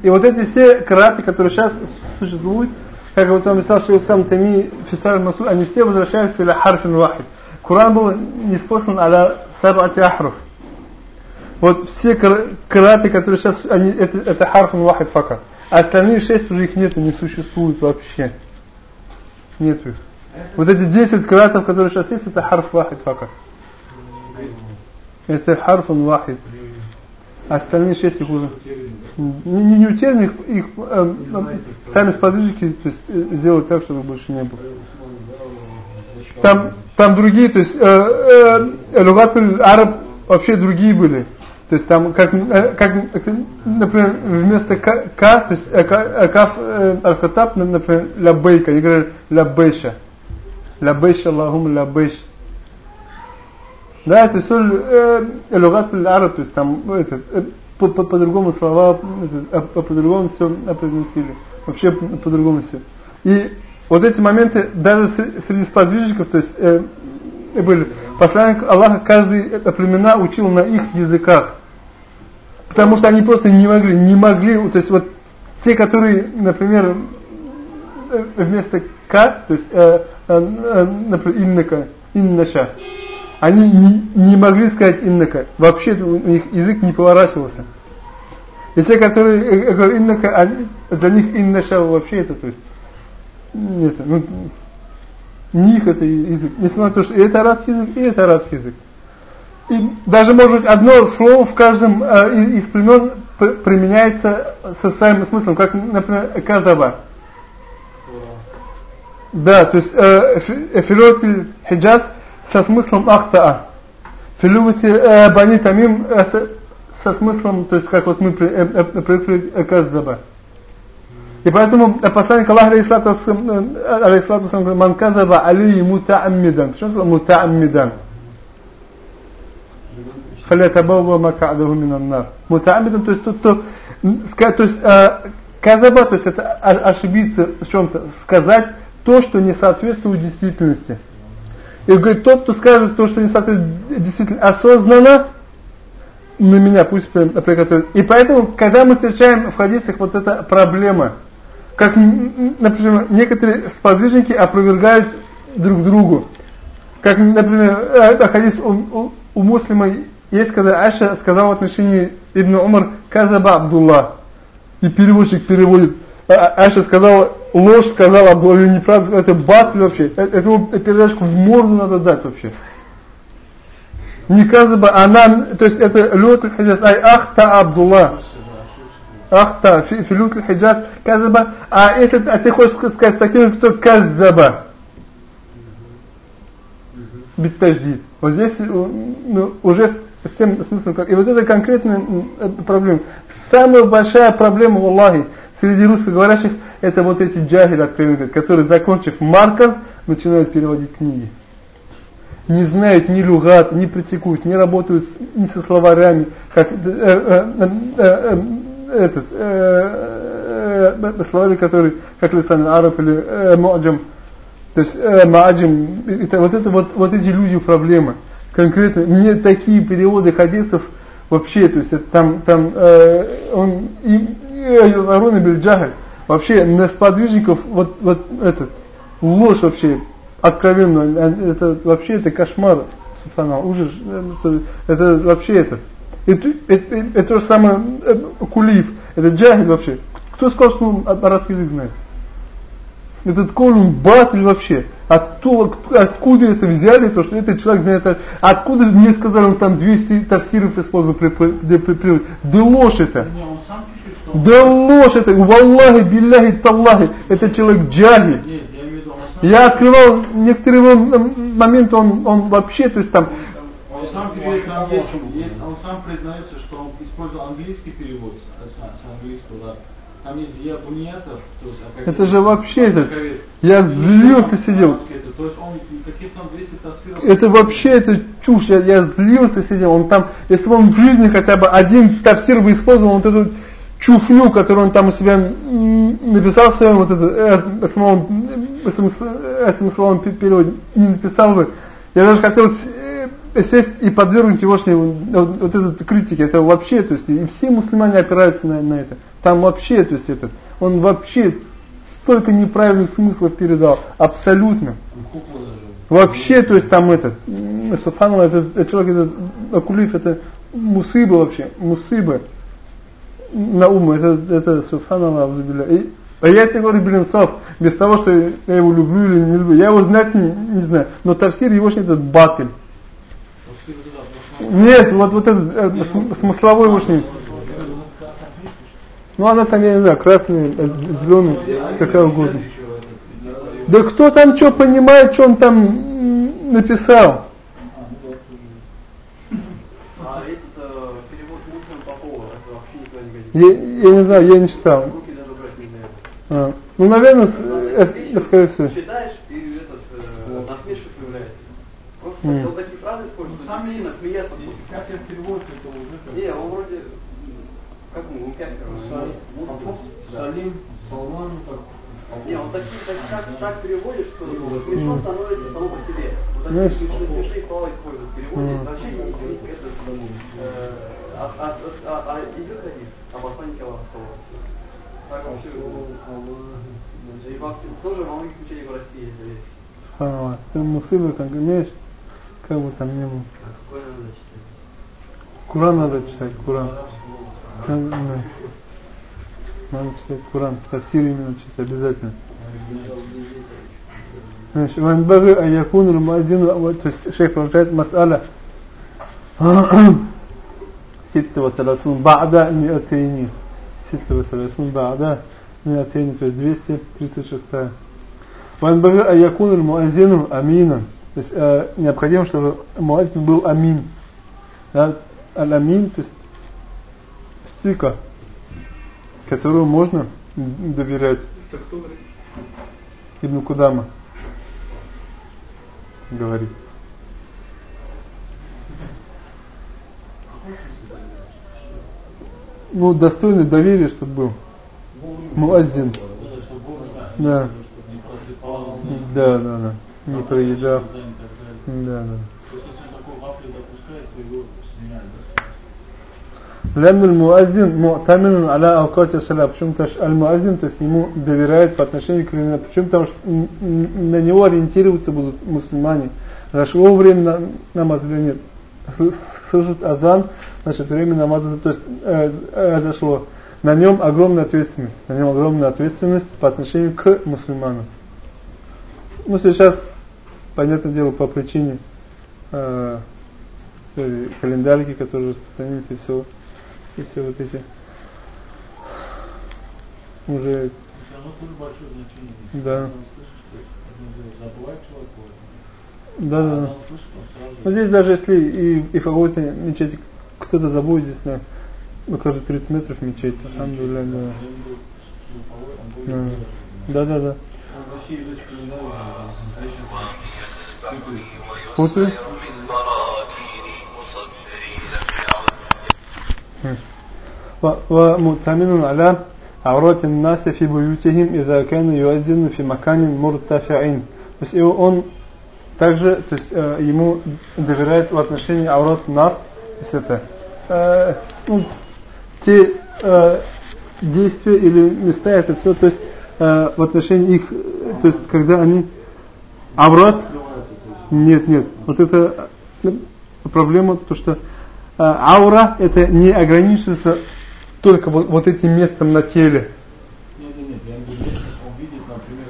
И вот эти все караты, которые сейчас существуют, как вот он писал Шейх Сам Тами, Фисар Масуд, они все возвращаются или харфин вахид. Коран был не спослан аля сабати ахруф. Вот все караты, которые сейчас, они, это, это харфин вахид фака. Остальные шесть уже их нет, не существует вообще. Нету их. Вот эти 10 кратов, которые сейчас есть, это харф вахид фака. Это харфун вахид. Остальные шесть их уже не, не, не утеряны, их, их э, сами сподвижники то есть, э, сделать так, чтобы больше не было. Там, там другие, то есть э, э, Лугатуль Араб вообще другие были. То есть там, как, э, как например, вместо К, к то есть э, э كاف الخطاب, например, لبيك, я говорю لبيش. لبيش اللهم لبيش. Да, это все لغة العرب, то есть там, этот, э, по-другому по, слова, а, по-другому все произносили. Вообще по-другому все. И вот эти моменты даже среди сподвижников, то есть были посланник Аллаха, каждый это племена учил на их языках. Потому что они просто не могли, не могли, то есть вот те, которые, например, э, вместо К, то есть, э, э, э например, иннака, иннаша, они не, не могли сказать иннака. Вообще у них язык не поворачивался. И те, которые э, говорят иннака, они, для них иннаша вообще это, то есть, нет, ну, не их это язык. Несмотря на то, что это арабский язык, и это арабский язык. И даже, может быть, одно слово в каждом э, из, племен применяется со своим смыслом, как, например, казаба. Да, то есть э, филотель хиджаз со смыслом ахтаа. Филювати э, бани тамим со смыслом, то есть как вот мы привыкли э, казаба. И поэтому посланник Аллаха алейхиссалату говорит, ман казаба алейhi мутааммидан. Почему мутааммидан? фалятабава макадаху минаннар. Мутамидан, то есть тот, кто, то есть э, казаба, то есть это ошибиться в чем-то, сказать то, что не соответствует действительности. И говорит, тот, кто скажет то, что не соответствует действительно осознанно, на меня пусть приготовит. И поэтому, когда мы встречаем в хадисах вот эта проблема, как, например, некоторые сподвижники опровергают друг другу, как, например, э, хадис у, у, у муслима есть, когда Аша сказал в отношении Ибн Умар «Казаба Абдулла». И переводчик переводит. А, Аша сказала ложь сказал Абдулла или неправду, это батл вообще. Это, этому передачку в морду надо дать вообще. Не казаба, она, то есть это лёд хаджас, ай ахта Абдулла. ахта, филют хиджаз, казаба, а этот, а ты хочешь сказать таким, кто казаба. Биттаждид. Вот здесь ну, уже с тем смыслом, как... И вот это конкретная проблема. Самая большая проблема в Аллахе среди русскоговорящих, это вот эти джахили откровенные, которые, закончив марков, начинают переводить книги. Не знают ни люгат, не практикуют, не работают ни со словарями, как э, э, э, этот, словари, которые, как Лисан Араб или э, Муаджам, то есть э, вот это вот, вот эти люди проблема. Конкретно, мне такие переводы хадисов вообще, то есть это там, там э, он и Арун Бельджахаль, вообще на сподвижников вот, вот этот, ложь вообще откровенно, это вообще это кошмар, субханал, ужас, это вообще это. Это, это, это, это то же самое э, Кулиев, это джахиль вообще. Кто сказал, что он арабский язык знает? Этот колун батль вообще. Откуда, откуда это взяли, то, что этот человек знает, откуда мне сказали, он там 200 тавсиров использовал при, при, при, при, Да ложь это. Да ложь это. Валлахи, билляхи, таллахи. Это человек джахи. Я открывал некоторые моменты, он, он вообще, то есть там... Он сам переводит на английский. Он сам признается, что он использовал английский перевод с английского, да. Это же вообще это. Я злился сидел. То есть он какие-то там 200 тафсиров. Это вообще это чушь. Я, я злился сидел. Он там, если бы он в жизни хотя бы один тафсир бы использовал, вот эту чуфню, которую он там у себя написал в своем вот это э, самом, этим словом переводе, не написал бы. Я даже хотел э, сесть и подвергнуть его вот, вот этой критике. Это вообще, то есть и все мусульмане опираются на, на это. Там вообще, то есть этот, он вообще столько неправильных смыслов передал, абсолютно. Вообще, то есть там этот, Субханаллах, этот, этот человек, этот Акулиф, это мусыба вообще, мусыба на ум, это, это Субханаллах, и а я тебе говорю, блин, Сав, без того, что я его люблю или не люблю, я его знать не, не знаю, но Тавсир его этот батыль. Нет, вот, вот этот э, смысловой его ну она там, я не знаю, красный, зеленый, какая угодно. Да кто там что понимает, что он там написал? Я, я не знаю, я не читал. А. Ну, наверное, это, это, скорее всего. Читаешь, и этот, э, насмешка появляется. Просто он такие фразы использует, сильно смеяться. Если всякий перевод, то уже... Не, он вроде, как ему, Лукенко. Салим, Салман, так. Не, он такие, так, так, так переводит, что смешно становится само по себе. Вот такие смешные, смешные слова используют в переводе. Вообще не, не это, э, а, а, а, а идет хадис об посланнике Аллаха, так вообще и во всем, тоже во многих учениях в России это есть. А, ты мусыбы, как имеешь, как бы там не было. Куран надо читать, Куран. Надо, надо читать Куран, тафсир именно читать обязательно. Значит, ванбаги аякун румадину, то есть шейх продолжает мас'аля. (clears throat) Ситта ва саласун ба'да миатейни. Ситта ва саласун ба'да миатейни, то есть 236. Ванбаги аякун румадину амина. То есть э, необходимо, чтобы муадин был амин. Да? Аль-амин, то есть стика которую можно доверять Ибн Кудама говорит ну, достойный доверия, чтобы был. Муазин. Да. Да, да, да. Не проедал. Да, да. لأن المؤذن مؤتمن على أوقات الصلاة почему-то аль-муазин, то есть ему доверяют по отношению к времени, почему потому что на него ориентироваться будут мусульмане, зашло время намаза или нет, слышат азан, значит время намаза то есть, э, э, зашло. На нем огромная ответственность, на нем огромная ответственность по отношению к мусульманам. Ну сейчас, понятное дело, по причине э, календарики, которые распространились и все, и все вот эти уже... Да. Да, да, да. Но здесь даже если и, и в какой-то мечети кто-то забудет здесь на ну, каждые 30 метров мечеть. Алхамдулилля, да. Да, да, да. Путаю? ومؤتمن على عورات الناس في بيوتهم إذا كان يؤذن في مكان مرتفع то есть он также то есть, э, ему доверяет в отношении аурат нас то есть это э, ну, те э, действия или места это все то есть э, в отношении их то есть когда они аврат нет нет вот это э, проблема то что э, аура это не ограничивается только вот, вот этим местом на теле.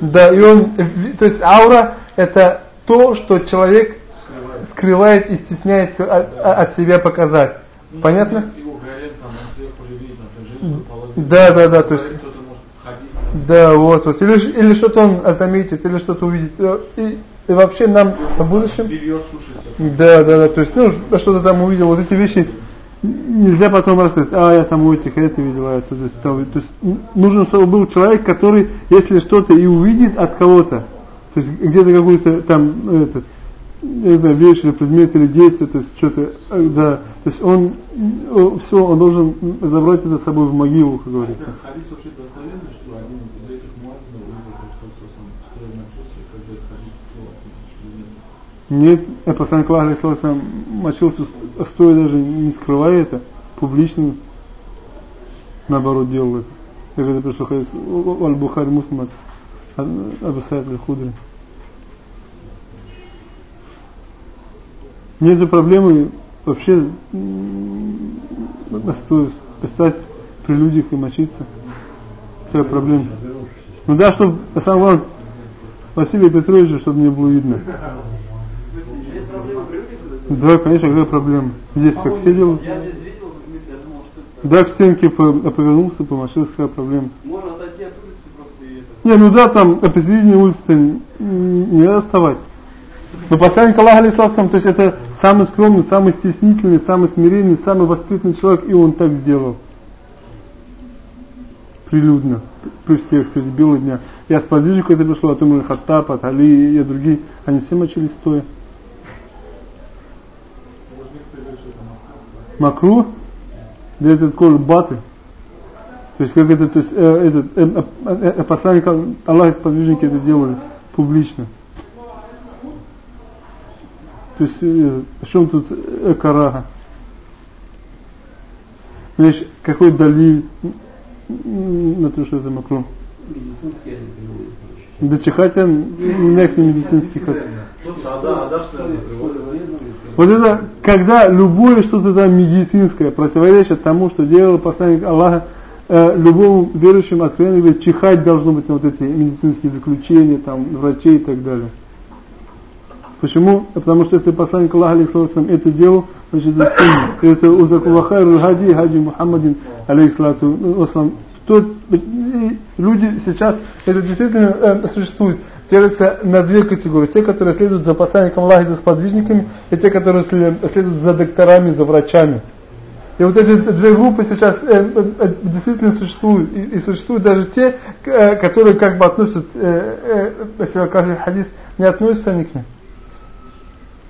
Да, и он, то есть аура это то, что человек скрывает, скрывает и стесняется от, от себя показать. Ну, Понятно? Да, да, да, то есть да, вот, вот. Или, или что-то он заметит, или что-то увидит. И, и вообще нам в будущем... Да, да, да, то есть, ну, что-то там увидел, вот эти вещи нельзя потом рассказать, а я там у этих это видел, а это, то есть, то, то есть нужно, чтобы был человек, который, если что-то и увидит от кого-то, то есть где-то какую-то там, это, не знаю, вещь или предмет или действие, то есть что-то, э, да, то есть он, все, он должен забрать это с собой в могилу, как говорится. Нет, посланник Аллаха мочился стоя даже не скрывая это, публично наоборот делал это. Как это пришло хадис Аль-Бухари Муслим Абу Сайд Аль-Худри. Нет же проблемы вообще стоит писать при людях и мочиться. Какая проблема? Ну да, чтобы, самое главное, Василия Петровича, чтобы не было видно. Да, конечно, какая проблема. Здесь как все делают. Я здесь видел, я думал, что... Да, к стенке повернулся, помашил, какая проблема. Можно отойти от улицы просто и это... Не, ну да, там посередине улицы не надо вставать. Но посланник Аллаха Алисаласам, то есть это самый скромный, самый стеснительный, самый смиренный, самый воспитанный человек, и он так сделал. Прилюдно, при всех, среди белого дня. Я сподвижник, это пришло, от Умар Хаттаб, от Али и другие, они все мочились стоя. Макру, да этот коль баты. То есть как это, то есть э, этот э, э, э, посланник Аллаха сподвижники это делали публично. То есть э, о чем тут э, карага? Знаешь, какой дали на то, что это макру? Да чихать не медицинский ход. Вот это, когда любое что-то там медицинское противоречит тому, что делал посланник Аллаха, э, любому верующему откровенно говорит, чихать должно быть на вот эти медицинские заключения, там, врачей и так далее. Почему? Потому что если посланник Аллаха алейхиссалам это делал, значит это сунна. Это удакулахайру хади, хади Мухаммадин алейхиссалату то люди сейчас, это действительно э, существует делятся на две категории. Те, которые следуют за посланником Аллаха, за сподвижниками, и те, которые следуют за докторами, за врачами. И вот эти две группы сейчас э, э, действительно существуют. И, и существуют даже те, э, которые как бы относятся, э, э, если каждый хадис, не относятся они к ним.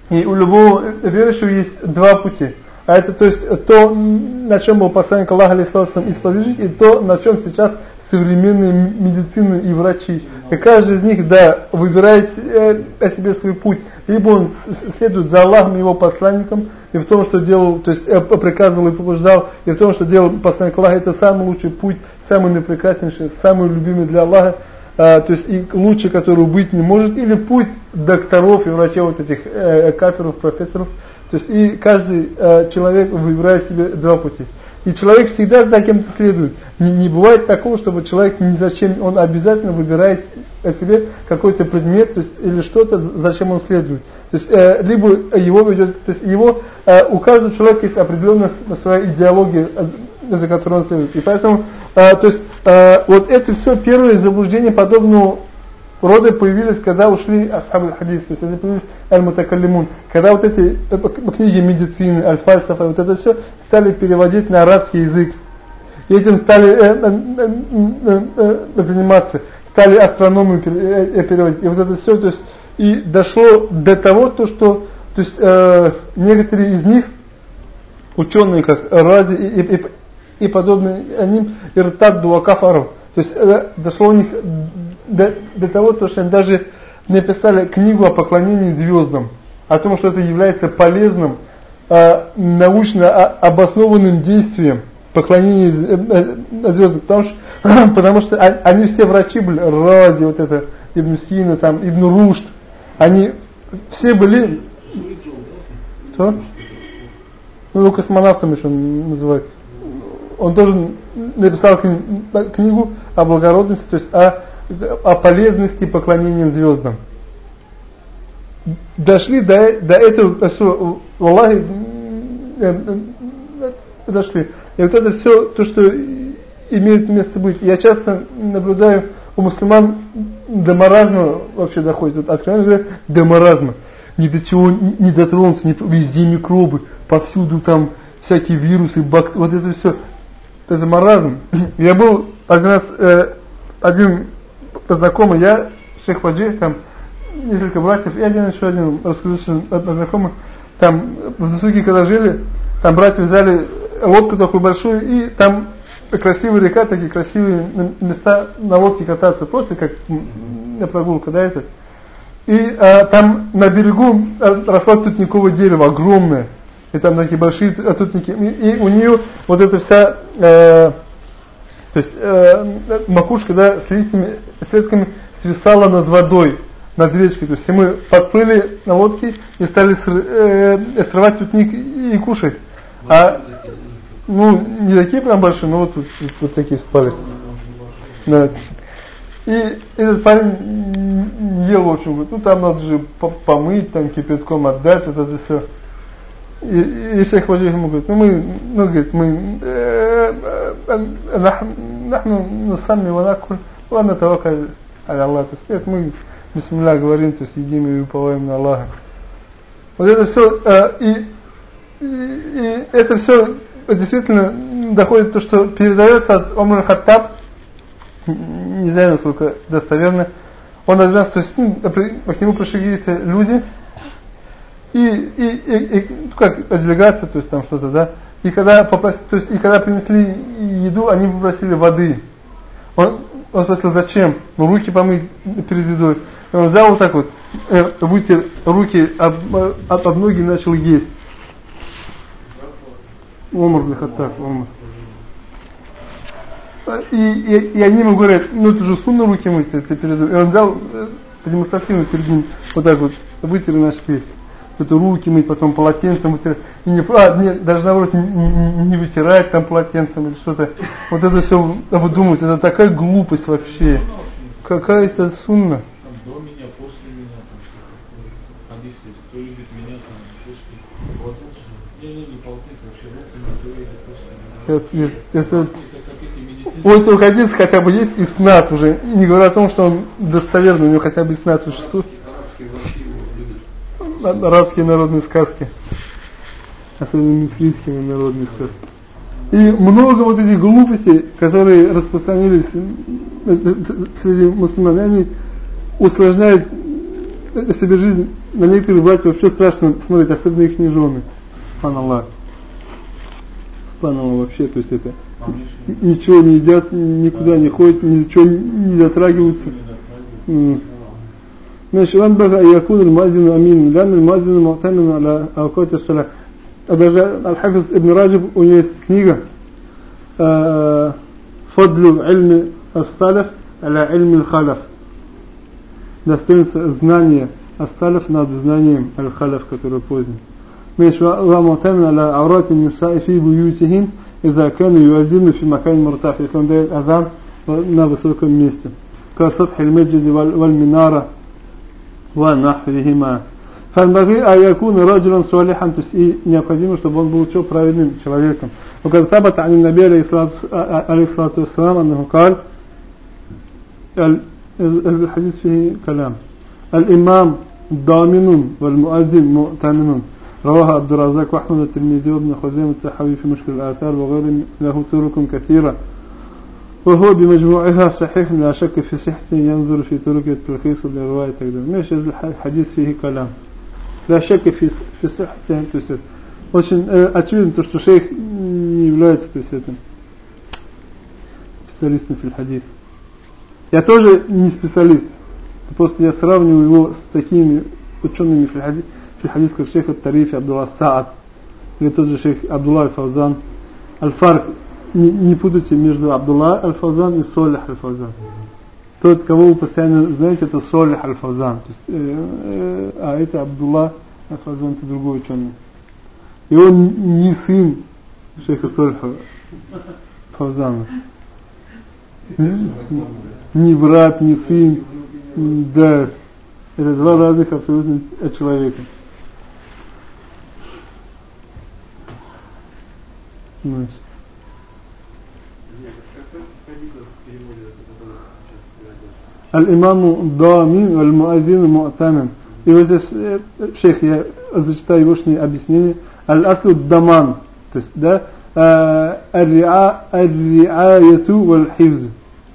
И у любого верующего есть два пути. А это то есть то, на чем был посланник Аллаха и сподвижник, и то, на чем сейчас современные медицины и врачи. И каждый из них, да, выбирает э, о себе свой путь. Либо он следует за Аллахом его посланником, и в том, что делал, то есть э, приказывал и побуждал, и в том, что делал посланник Аллаха, это самый лучший путь, самый непрекраснейший, самый любимый для Аллаха, а, то есть и лучше, который быть не может, или путь докторов и врачей, вот этих э, каферов, профессоров. То есть и каждый э, человек выбирает себе два пути. И человек всегда за кем-то следует. Не, не бывает такого, чтобы человек ни зачем, он обязательно выбирает о себе какой-то предмет, то есть или что-то, зачем он следует. То есть э, либо его ведет, то есть его, э, у каждого человека есть определенная своя идеология, э, за которым он следует. И поэтому, э, то есть, э, вот это все первые заблуждения подобного рода появились, когда ушли асхабы хадис, то есть это появились аль-мутакаллимун. Когда вот эти э, книги медицины, аль-фальсафа, вот это все стали переводить на арабский язык. И этим стали э, э, э, э, заниматься, стали астрономию э, переводить. И вот это все, то есть, и дошло до того, то, что то есть, э, некоторые из них, ученые, как Рази и, и, и, и подобные они, иртадду акафаров, то есть э, дошло у них до, до того, то, что они даже написали книгу о поклонении звездам, о том, что это является полезным, э, научно обоснованным действием поклонения э, э, звездам, потому что, (clears throat) потому что они все врачи были, Рази, вот это, Ибн Сина, там, Ибн Рушд, они все были... Что? Ну, его космонавтом еще называют. Он тоже написал книгу о благородности, то есть о о полезности поклонения звездам. Дошли до, до этого, что, Аллахи, э, э, дошли. И вот это все, то, что имеет место быть. Я часто наблюдаю у мусульман до вообще доходит. Вот откровенно говоря, до. Ни до чего не дотронуться, не, везде микробы, повсюду там всякие вирусы, бактерии, вот это все. Это маразм. Я был один раз, э, один знакомый, я, шейх Ваджи, там несколько братьев, и один еще один русскоязычный знакомый, там в Засуге, когда жили, там братья взяли лодку такую большую, и там красивая река, такие красивые места на лодке кататься, просто как на прогулку, да, это. И а, там на берегу а, росло тутниковое дерево, огромное, и там такие большие тутники, и, и у нее вот эта вся, э, то есть э, макушка, да, с листьями с ветками свисала над водой, над речкой. То есть мы подплыли на лодке и стали э, срывать тутник и кушать. А, ну, не такие прям большие, но вот, вот, вот, вот такие спались. Да. И этот парень ел, в общем, говорит, ну там надо же помыть, там кипятком отдать, вот это все. И, и шейх Ваджих ему говорит, ну мы, ну говорит, мы, нахну нусами ванакуль, Ладно, тавакаль аля Аллах. То есть это мы бисмилля говорим, то есть едим и уповаем на Аллаха. Вот это все, э, и, и, и это все действительно доходит то, что передается от Омар Хаттаб, не знаю, насколько достоверно, он один раз, то есть ну, к нему пришли какие-то люди, и, и, и, и ну, как делегация, то есть там что-то, да, и когда попросили, то есть и когда принесли еду, они попросили воды. Он, он спросил, зачем? Ну, руки помыть перед едой. И он взял вот так вот, э, вытер руки об, об, об ноги и начал есть. Омар бин Хаттаб, Омар. И, и, и они ему говорят, ну ты же сунна руки мыть, ты перед... И он взял э, демонстративно перед ним вот так вот, вытер и начал есть это руки мыть, потом полотенцем вытирать. И не, а, нет, даже наоборот, не, не, не вытирать там полотенцем или что-то. Вот это все, вы думаете, это такая глупость вообще. Какая это сунна. До меня, после меня, там, что кто любит меня, там, после полотенца. Не, не, не полотенце, вообще руки, не, то это, это, у этого хадиса хотя бы есть иснат уже, не говоря о том, что он достоверный, у него хотя бы иснат существует арабские народные сказки. Особенно мисливские народные сказки. И много вот этих глупостей, которые распространились среди мусульман, они усложняют себе жизнь. На некоторых братьев вообще страшно смотреть, особенно их не жены. Субханаллах. Субханаллах вообще, то есть это ничего не едят, никуда не ходят, ничего не затрагиваются. ماشي وانبغى أن يكون المؤذن أمين لأن المؤذن معتمد على أوقات الصلاة даже Аль-Хафиз Ибн Раджиб, у него есть книга «Фадлю ильми ас-салаф аля ильми халаф достоинство знания ас-салаф над знанием аль-халаф, который поздний. ماشي ومعتمد على عورات النساء في بيوتهم إذا كانوا يؤذنوا في مكان مرتاح если он дает азан на высоком месте كسطح المسجد والمنارة ونحوهما فَالْبَغِي أَيَكُونَ رَجُلًا صَالِحًا То есть и необходимо, чтобы он был что, праведным человеком. وقد ثبت عن النبي عليه الصلاة والسلام أنه قال الحديث فيه كلام الإمام ضامن والمؤذن مؤتمن رواه عبد الرزاق وأحمد الترمذي وابن خزيمة التحوي في مشكل الآثار وغير له طرق كثيرة وهو بمجموعها صحيح لا شك في صحته ينظر في طرق التلخيص والرواية تقدر ماشي الحديث فيه كلام لا شك في في صحته то есть очень э, очевидно то что шейх не является то есть этим специалистом в хадис я тоже не специалист просто я сравниваю его с такими учеными в хадис في حديث как шейх Тарифи Абдулла Саад или тот же шейх Абдулла Фаузан Аль-Фарк не, путайте между Абдулла Аль-Фаузан и Солих Аль-Фаузан тот, кого вы постоянно знаете, это Солих Аль-Фаузан э, э, а это Абдулла Аль-Фаузан это другой ученый. И он не сын шейха Сольха Фаузана не брат, не сын. Да это два разных абсолютно человека. Значит. Аль-имаму дамин, аль-муазину му'тамин. И вот здесь, э, шейх, я зачитаю егошнее объяснение. Аль-аслу даман. То есть, да, аль-риаяту валь-хивз.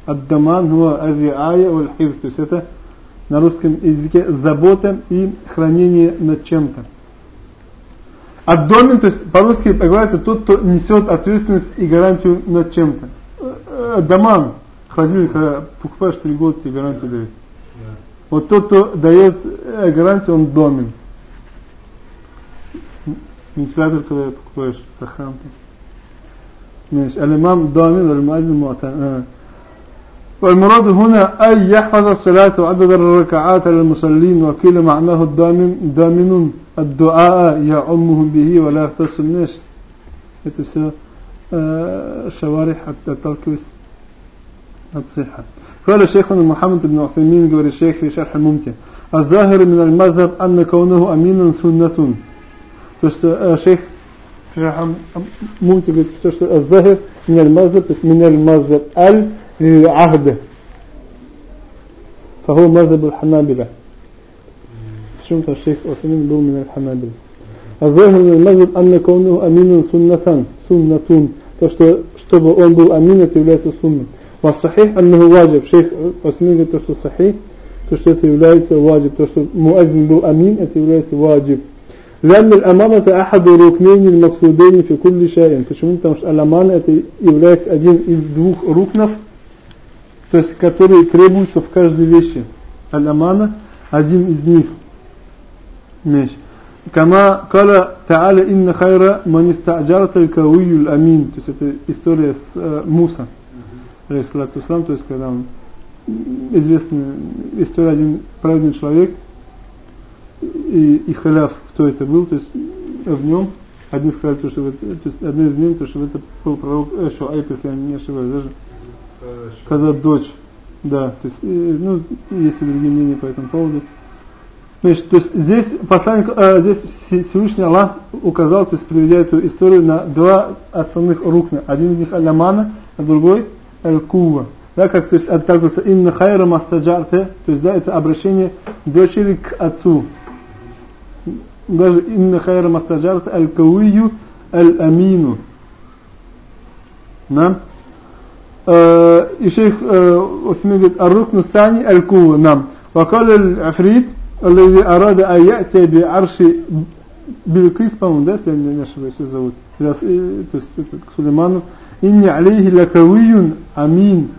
Ад-даман хуа аль-риая валь-хивз. То есть, это на русском языке забота и хранение над чем-то. Аддомин, то есть по-русски говорят, это тот, кто несет ответственность и гарантию над чем-то. Э, Даман, холодильник, когда покупаешь три года, тебе гарантию дают. Вот тот, кто дает э, гарантию, он домен. Вентилятор, когда покупаешь, сахан. Значит, алимам домин, алимадин муатан. والمراد هنا أي يحفظ الصلاة وعدد الركعات للمصلين وكل معناه الضامن ضامن الدعاء يعمهم به ولا يختص الناس это все э, шаварих التركيز الصحة قال شيخنا محمد بن عثيمين говорит الشيخ في شرح الممتع الظاهر من المذهب أن كونه أمينا سنة то есть э, шейх في شرح الممتع говорит что الظاهر من المذهب то есть من المذهب аль عهده فهو مذهب الحنابلة почему-то шейх Осамин был من الحنابلة الظاهر من المذهب أن كونه أمين سنة سنة то что чтобы он был амин это является сунной والصحيح أنه واجب шейх Осамин говорит то что сахих то что это является واجب то что муазин был амин это является واجب لأن الأمانة أحد ركنين المقصودين في كل شيء почему потому что الأمانة это является один из двух рукнов то есть которые требуются в каждой вещи. Аль-Амана один из них. Меч. Кама кала та'аля инна хайра ман иста'джарата аль-кавию амин То есть это история с э, Алейхиссалату то есть когда он известная история, один праведный человек и, и халяв, кто это был, то есть в нем одни сказали, что это, то есть одно из мнений, то, что это был пророк Шуайб, если я не ошибаюсь, даже когда дочь, да, то есть, ну, есть и другие мнения по этому поводу. Значит, то есть здесь посланник, э, здесь Всевышний Аллах указал, то есть приведя эту историю на два основных рукна. Один из них аль-амана, а другой аль-кува. Да, как то есть отталкивается инна хайра мастаджарте, то есть да, это обращение дочери к отцу. Даже инна хайра мастаджарте аль-кавию аль-амину. Да? и шейх Усмин говорит الركن الثاني الكوة نعم وقال العفريت الذي أراد أن يأتي بعرش Билл Крис, по-моему, да, если я не ошибаюсь, его зовут. Э, то есть это, к Сулейману. «Инни алейхи лакавиюн амин».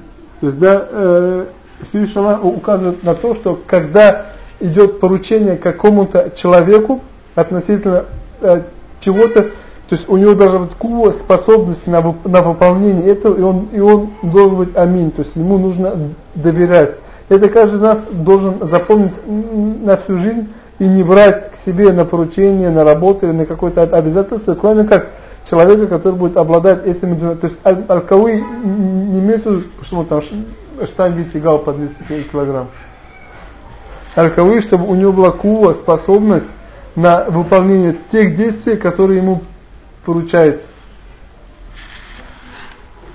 То есть, да, э, Всевышний Аллах указывает на то, что когда идет поручение какому-то человеку относительно э, чего-то, то есть у него даже вот кува способность на, на выполнение этого, и он, и он должен быть амин, то есть ему нужно доверять. Это каждый из нас должен запомнить на всю жизнь и не брать к себе на поручение, на работу или на какое-то обязательство, кроме как человека, который будет обладать этими двумя. То есть аль-кавы не имеется, он там штанги тягал по 200 килограмм. Аль-кавы, чтобы у него была кува, способность на выполнение тех действий, которые ему поручается.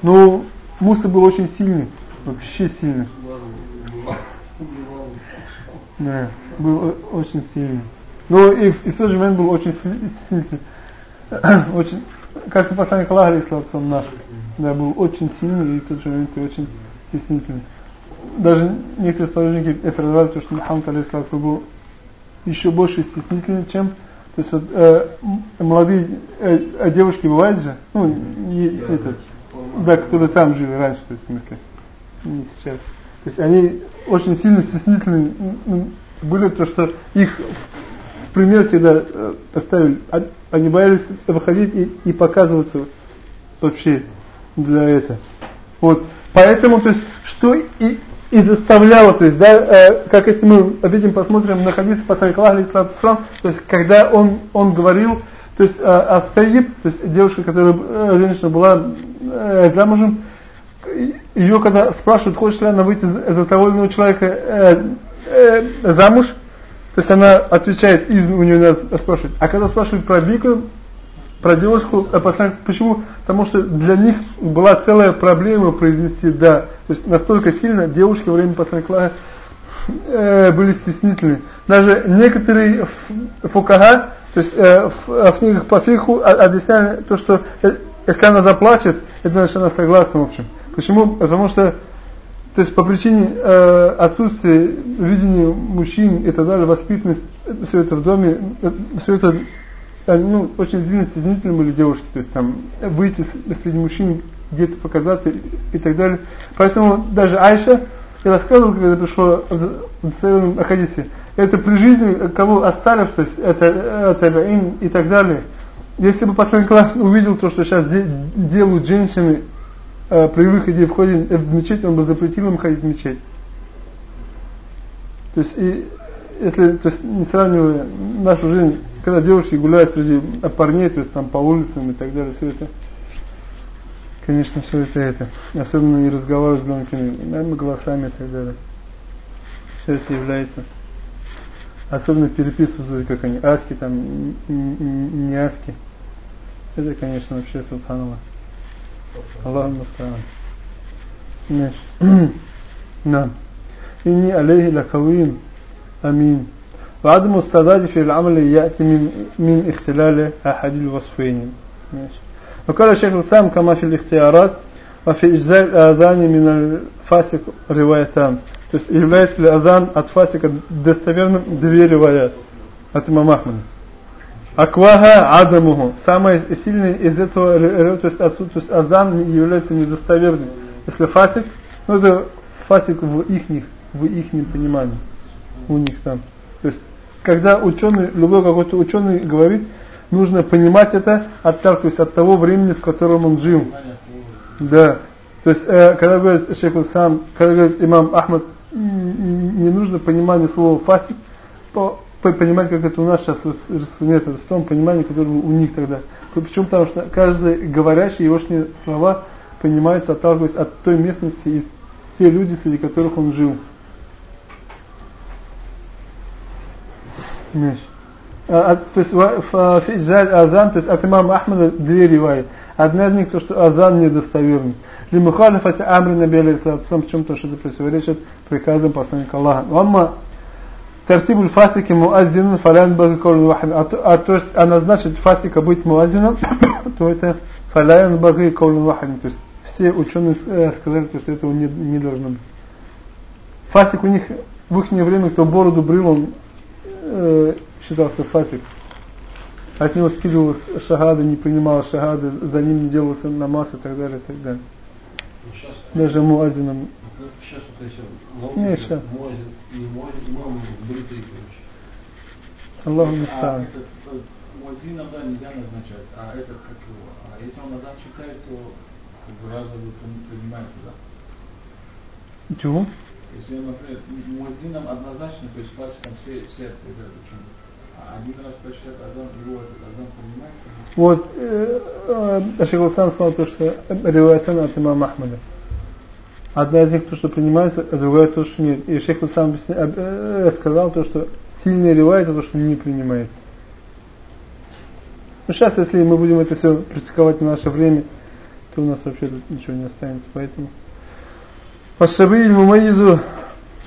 Но Муса был очень сильный, вообще сильный. Да, был очень сильный. Но и, и в тот же момент был очень сильный. (coughs) очень, как и посланник Аллаха, ислам наш, да, был очень сильный и в тот же момент очень стеснительный. Даже некоторые сподвижники предполагают, что Мухаммад, алейхиссалам, был еще больше стеснительный, чем то есть вот э, молодые э, э, девушки бывают же, ну, не, этот, да, которые там жили раньше, то есть в смысле, не сейчас. То есть они очень сильно стеснительны были, то что их в пример всегда поставили. А, они боялись выходить и, и показываться вообще для этого. Вот. Поэтому, то есть, что и, и заставляло, то есть, да, э, как если мы видим, посмотрим на хадис посланника Аллаха, то есть, когда он, он говорил, то есть, э, Ас-Сайиб, то есть, девушка, которая, э, женщина была э, замужем, ее когда спрашивают, хочет ли она выйти за, того или иного человека э, э, замуж, то есть она отвечает, и у нее нас спрашивают. А когда спрашивают про Бикру, про девушку, а почему? Потому что для них была целая проблема произнести «да». То есть настолько сильно девушки во время посланника э, были стеснительны. Даже некоторые фукага, то есть э, в, в книгах по фиху объясняли то, что э, если она заплачет, это значит она согласна в общем. Почему? Потому что то есть по причине э, отсутствия видения мужчин и так далее, воспитанность, все это в доме, э, все это ну, очень сильно стеснительны были девушки, то есть там выйти среди мужчин, где-то показаться и, так далее. Поэтому даже Айша и рассказывал, когда пришло в, своем Ахадисе, это при жизни кого оставив, то есть это, это и так далее. Если бы посланник увидел то, что сейчас де, делают женщины э, при выходе в ходе в мечеть, он бы запретил им ходить в мечеть. То есть, и, если, то есть, не сравнивая нашу жизнь когда девушки гуляют среди парней, то есть там по улицам и так далее, все это, конечно, все это это, особенно не разговаривать с громкими, наверное, голосами и так далее. Все это является, особенно переписываться, как они, аски там, не аски. Это, конечно, вообще субханаллах. Аллаху мустаан. (clears throat) Да. Инни алейхи лакавим. Амин. وعدم السداد في العمل يأتي من من اختلال أحد الوصفين ماشي وقال الشيخ الإسلام كما في الاختيارات وفي إجزاء الآذان من الفاسق روايتان то есть является ли азан от фасика достоверным две риваят от имама Ахмада. Акваха адамуху. Самое сильное из этого, то есть, то есть азан является недостоверным. Если фасик, ну это фасик в их, в их понимании. У них там. То есть, когда ученый, любой какой-то ученый говорит, нужно понимать это, отталкиваясь от того времени, в котором он жил. Да. То есть, э, когда говорит шейх сам, когда говорит имам Ахмад, не нужно понимание слова фасик, по, понимать, как это у нас сейчас распространяется, это в том понимании, которое у них тогда. Причем Потому что каждый говорящий, егошние слова понимаются, отталкиваясь от той местности и те люди, среди которых он жил. Значит. А, а, то есть азан, то есть от имама Ахмада две реваи. Одна из них то, что азан недостоверный. Ли мухалифати амри наби Сам. в чем то, что это противоречит приказам посланника Аллаха. Амма тартиб фасики муаззин фалян баги вахид. А то есть она значит фасика быть муаззином, (coughs) то это фалян баги каулу вахид. То есть все ученые сказали, что этого не, не должно быть. Фасик у них в их время, кто бороду брил, он э, считался фасик. От него скидывалась шагада, не принимал шагады, за ним не делался намаз и так далее, и так далее. Ну, Даже муазином. Сейчас вот эти Не, сейчас. Муазин и муазин, имам бритый, короче. Аллаху. А муазин иногда нельзя назначать, а этот как его. А если он назад читает, то как бы разово принимается, да? Чего? Если, например, муазином однозначно, то есть классиком все, все почему. А принимается? Вот, э, Шейх сам сказал то, что риваятан от имама Ахмада. Одна из них то, что принимается, а другая то, что нет. И шейх вот сам э, сказал то, что сильная ревайт, это то, что не принимается. Ну сейчас, если мы будем это все практиковать в наше время, то у нас вообще тут ничего не останется. Поэтому Пашабиль Мумайзу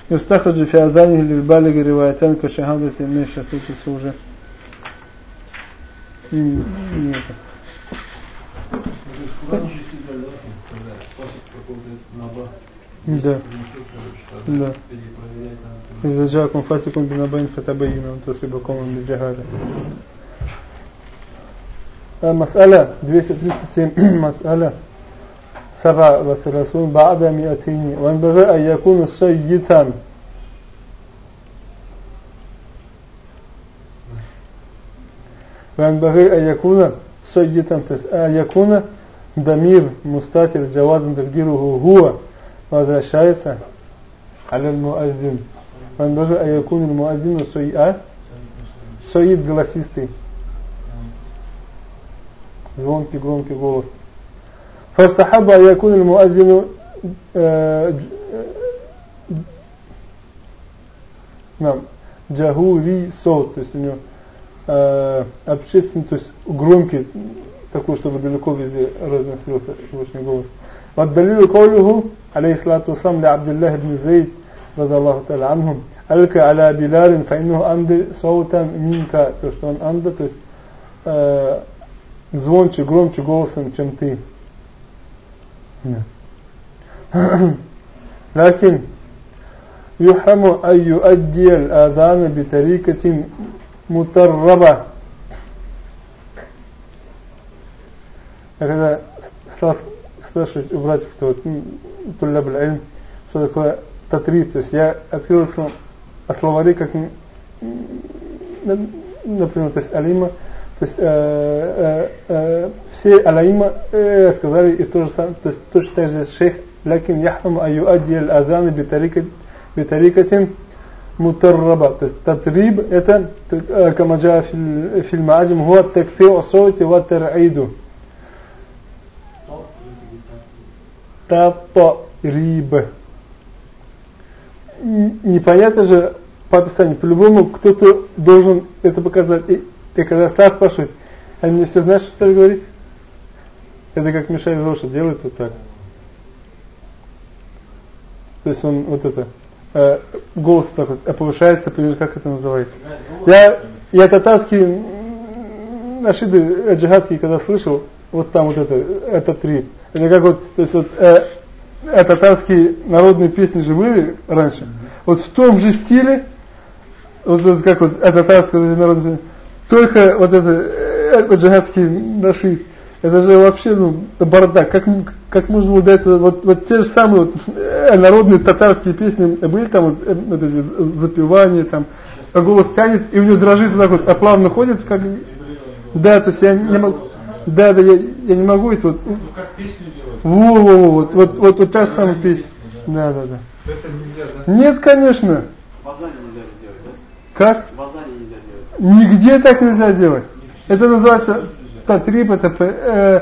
Юстахаджи Фиазани Лильбали Гаривайтан Кашахада Семей сейчас это все уже не, не это. Thank you. Да. Да. إذا جاءكم فاسق بنبأ فتبينوا أن تصيبوا قوما بجهالة. مسألة 237 مسألة سبع وثلاثون بعد مئتين وينبغي أن يكون صيتا وينبغي أن يكون صيتا أن يكون ضمير مستتر جوازا تقديره هو возвращается аляль муаззин. Он должен э, аякун муаззину суиа. Суид голосистый. Звонкий, громкий голос. Фастахаба аякун муаззину э, нам джагури соут, то есть у него э, общественный, то есть громкий, такой, чтобы далеко везде разносился Всевышний голос. Вот далилу колюху عليه الصلاة والسلام لعبد الله بن زيد رضي الله تعالى عنهم ألك على بلال فإنه أند صوتا منك то есть он анда, то есть э, звонче, громче голосом, чем ты. لكن يحرم أن يؤدي الآذان بطريقة متربة Я когда стал спрашивать у братьев, кто вот, Тулляб аль что такое татриб. То есть я открыл что словари, как, например, то есть алима, то есть э, э, э, все алаима э, сказали и в то же самое, то есть точно так же шейх, лакин яхрам аюадди аль-азан битарикатин мутарраба. То есть татриб это, как камаджа фильм ажим, хуа тактиу сойти ва тар'иду. Тапориб. Непонятно же по описанию, по-любому кто-то должен это показать. И, и когда Стас спрашивает, они «А мне все знают, что стали говорить? Это как Мишель Роша делает вот так. То есть он вот это, э, голос так вот а повышается, как это называется. Я, я татарский нашиды э, джихадские когда слышал, вот там вот это, этот ритм. Это как вот, то есть вот э, э, татарские народные песни же были раньше. Вот в том же стиле, вот, вот как вот э, татарская народная песня, только вот это э, джихадские наши это же вообще, ну, бардак. Как, как можно было дать, вот, вот те же самые вот, э, народные татарские песни были там, вот, э, вот эти запевания, там, а голос тянет, и у него дрожит вот так вот, а плавно ходит, как... Да, то есть я не могу... Да, да, я, я не могу это вот... Ну, как песню делать? Во, во, во, вот, вот, вот, вот та же самая песня. Да, да, да. Это нельзя, да? Нет, конечно. В Азане нельзя делать, да? Как? В Азане нельзя делать. Нигде так нельзя делать. Это называется татриб, это э,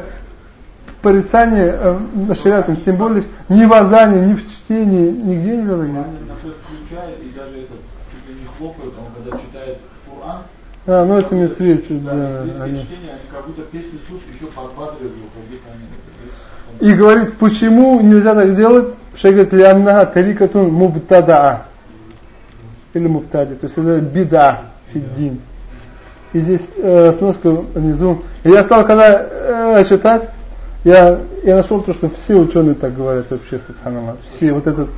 порицание э, шариатом, тем более ни в азане, ни в чтении, нигде не надо делать. Они на все включают и даже это, чуть ли не хлопают, он когда читает Коран, А, ну это мисвейцы, да, да, они. чтение, они как будто песни слушают, еще подбадривают его, И говорит, почему нельзя так делать? Шейх говорит, лианнаха тарикатун мубтадаа. Или мубтади, то есть это бида фиддин. И здесь э, сноска внизу. И я стал, когда э, читать, я, я нашел то, что все ученые так говорят вообще, субханаллах. Все, вот этот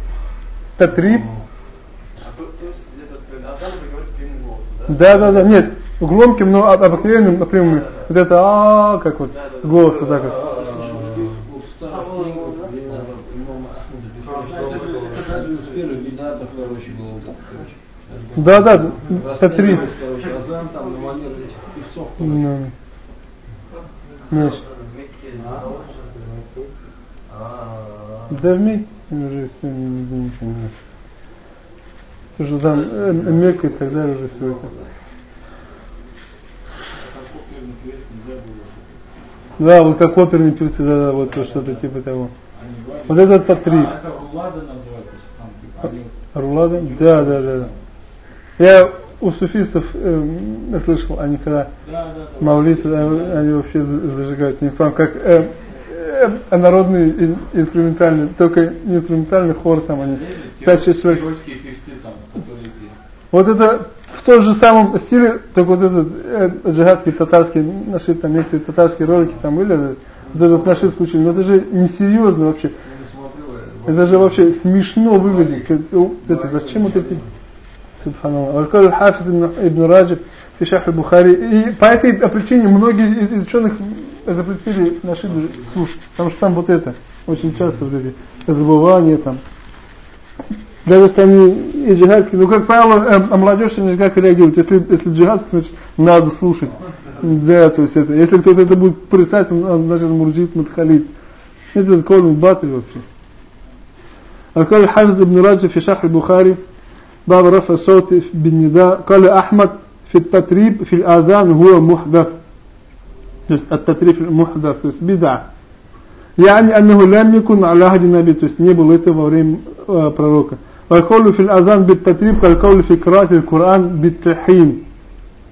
татриб, А то, то есть этот э, Азан вы говорите прямым голосом, да? да, да, нет, громким, но об- обыкновенным, например, вот это а как вот, голос вот так вот. Да, да. Ну, знаешь, да в Мекке уже все не понимаешь. Что там э, Мекка и так далее уже все это. Да, вот как оперные певцы, да, да, вот то, что-то типа того. Они Вот татриб. А, это рулада называется, там, они Рулада? Да, да, да. Я у суфистов, э, слышал, они когда Да, да, да. Маулит, э, они вообще зажигают не фан, как э, э, народный ин- инструментальный, только не инструментальный хор там они. Пять шесть человек. Тирольские певцы там. Вот это в том же самом стиле, только вот этот э, джихадский, татарский, наши там некоторые татарские ролики там были, вот этот наши случай, но это же несерьезно вообще. Это же вообще смешно выглядит. Ну, это, зачем вот эти... Субханаллах. Валькаль Хафиз ибн, Раджиб в Шах Бухари. И по этой причине многие из ученых запретили наши слушать. Потому что там вот это, очень часто вот эти забывания там Даже если они и джихадские, ну как правило, э, а молодежь они как реагирует. Если, если джихадский, значит надо слушать. Да, то есть это. Если кто-то это будет порицать, он, он, значит мурджит, мутхалит. Это колный батль вообще. قال الحافظ ابن رجب في شرح البخاري باب رفع الصوت بالنداء قال أحمد في التتريب في الآذان هو محدث то есть التتريب محدث то есть بدعة يعني أنه لم يكن على عهد النبي то есть не было этого во время Вальколю фил азан бит татриб, вальколю фи крати Коран бит тахим.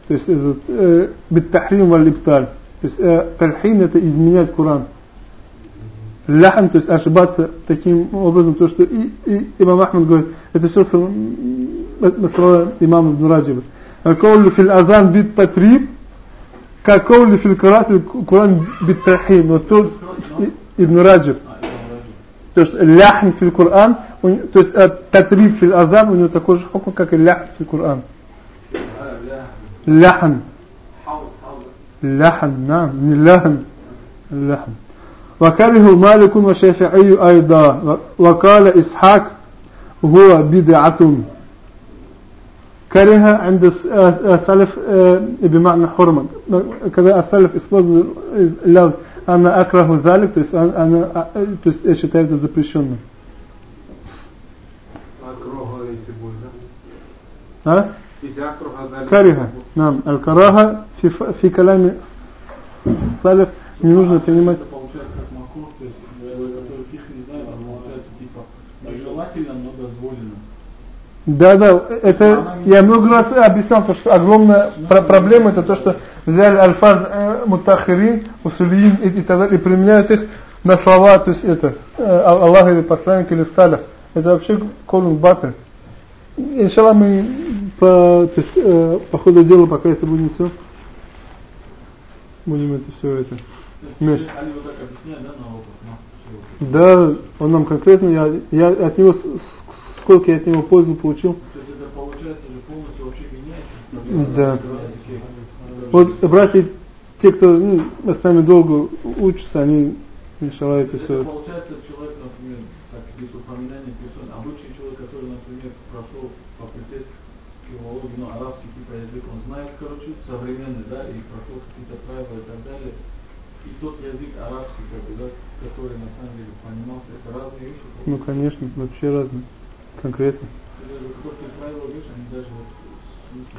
То есть э, бит тахрим валь ипталь. То есть э, тахим это изменять Коран. Ляхан, то есть ошибаться таким образом, то что и, и имам Ахмад говорит, это все слова имама Днураджева. Вальколю фил азан бит татриб, каков ли фил карате Коран бит тахим. Вот тут Ибн Раджиб. То есть ляхн фил Коран то есть татриб фил азан, у него такой же хукм, как и ляхн фил Куран. ляхн. ляхн, نعم не ляхн. ляхн. وكره مالك وشافعي أيضا وقال إسحاق هو بدعة كره عند السلف بمعنى حرمة كذا السلف использует اللفظ أنا أكره ذلك то есть أنا то есть я считаю это запрещенным который фих не знаю, а получается типа нежелательно, но дозволено. Да, да, это я много раз объяснял, то, что огромная про проблема это то, что взяли альфаз э, мутахирин, усулиин и, и так далее, и применяют их на слова, то есть это э, Аллах или посланник или салях. Это вообще колун батл. Иншаллах мы по, то есть, э, по ходу дела, пока это будет все, будем это все это. Меш. Так объясняют, да, он нам конкретно, я, я от него, сколько я от него пользу получил, То есть это получается же полностью вообще меняется. Да. Вот братья, те, кто ну, с нами долго учатся, они, иншалла, это Это все. получается человек, например, как здесь упоминание персон, обычный человек, который, например, прошел факультет филологии, ну, арабский типа язык, он знает, короче, современный, да, и прошел какие-то правила и так далее. И тот язык арабский, как бы, да, который на самом деле понимался, это разные вещи. Ну, конечно, вообще разные. Конкретно. Правила говоришь, они даже вот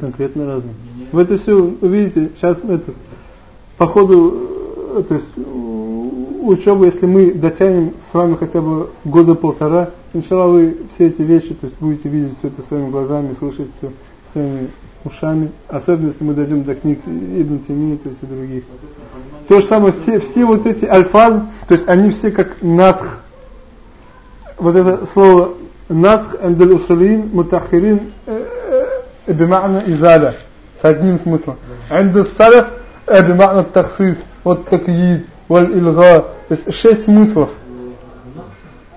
Конкретно разные. меняют. В это все, увидите, сейчас это, по ходу, э, то есть, учебы, если мы дотянем с вами хотя бы года полтора, иншалла вы все эти вещи, то есть будете видеть все это своими глазами, слышать все своими ушами, особенно если мы дойдем до книг Ибн Тимии, то есть и других. То же самое, все, все вот эти альфазы, то есть они все как насх. Вот это слово насх, эндаль усулин, мутахирин, бимана изаля, с одним смыслом. Эндаль саляф, бимана таксис, вот такид, валь илга, то есть шесть смыслов.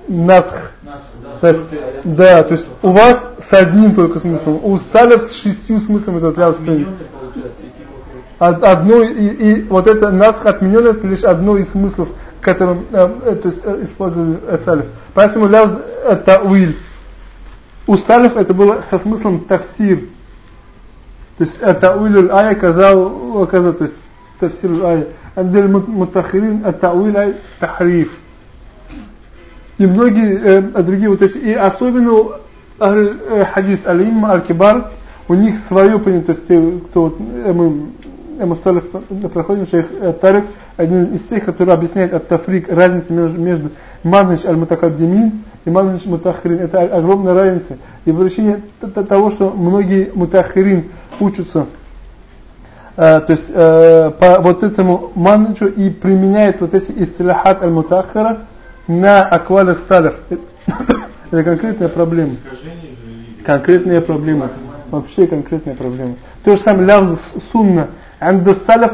Насх. нас, да, То есть, да, то есть у вас с одним только смыслом, у салев с шестью смыслами этот как Од- одно и, и вот это насх отменен это лишь одно из смыслов, которым э, э, то есть, э, использовали э, салиф. Поэтому ляз это уиль. У салиф это было со смыслом тафсир. То есть это уиль ая казал каза, то есть тафсир ая. Андель мутахирин это уиль ай тахриф. И многие э, другие вот эти, и особенно э, хадис алимма аль-кибар, у них свое понятие, то есть кто вот, э, мы Мусталих проходим, шейх Тарик, один из тех, который объясняет от тафрик разницу между, между манхич аль-мутакаддимин и манхич мутахрин. Это огромная разница. И в причине того, что многие мутахрин учатся э, то есть э, по вот этому манхичу и применяют вот эти истилахат аль-мутахара на акваль салиф. Это конкретная проблема. Конкретная проблема. Вообще конкретная проблема. То же самое лявз сунна. Анда салиф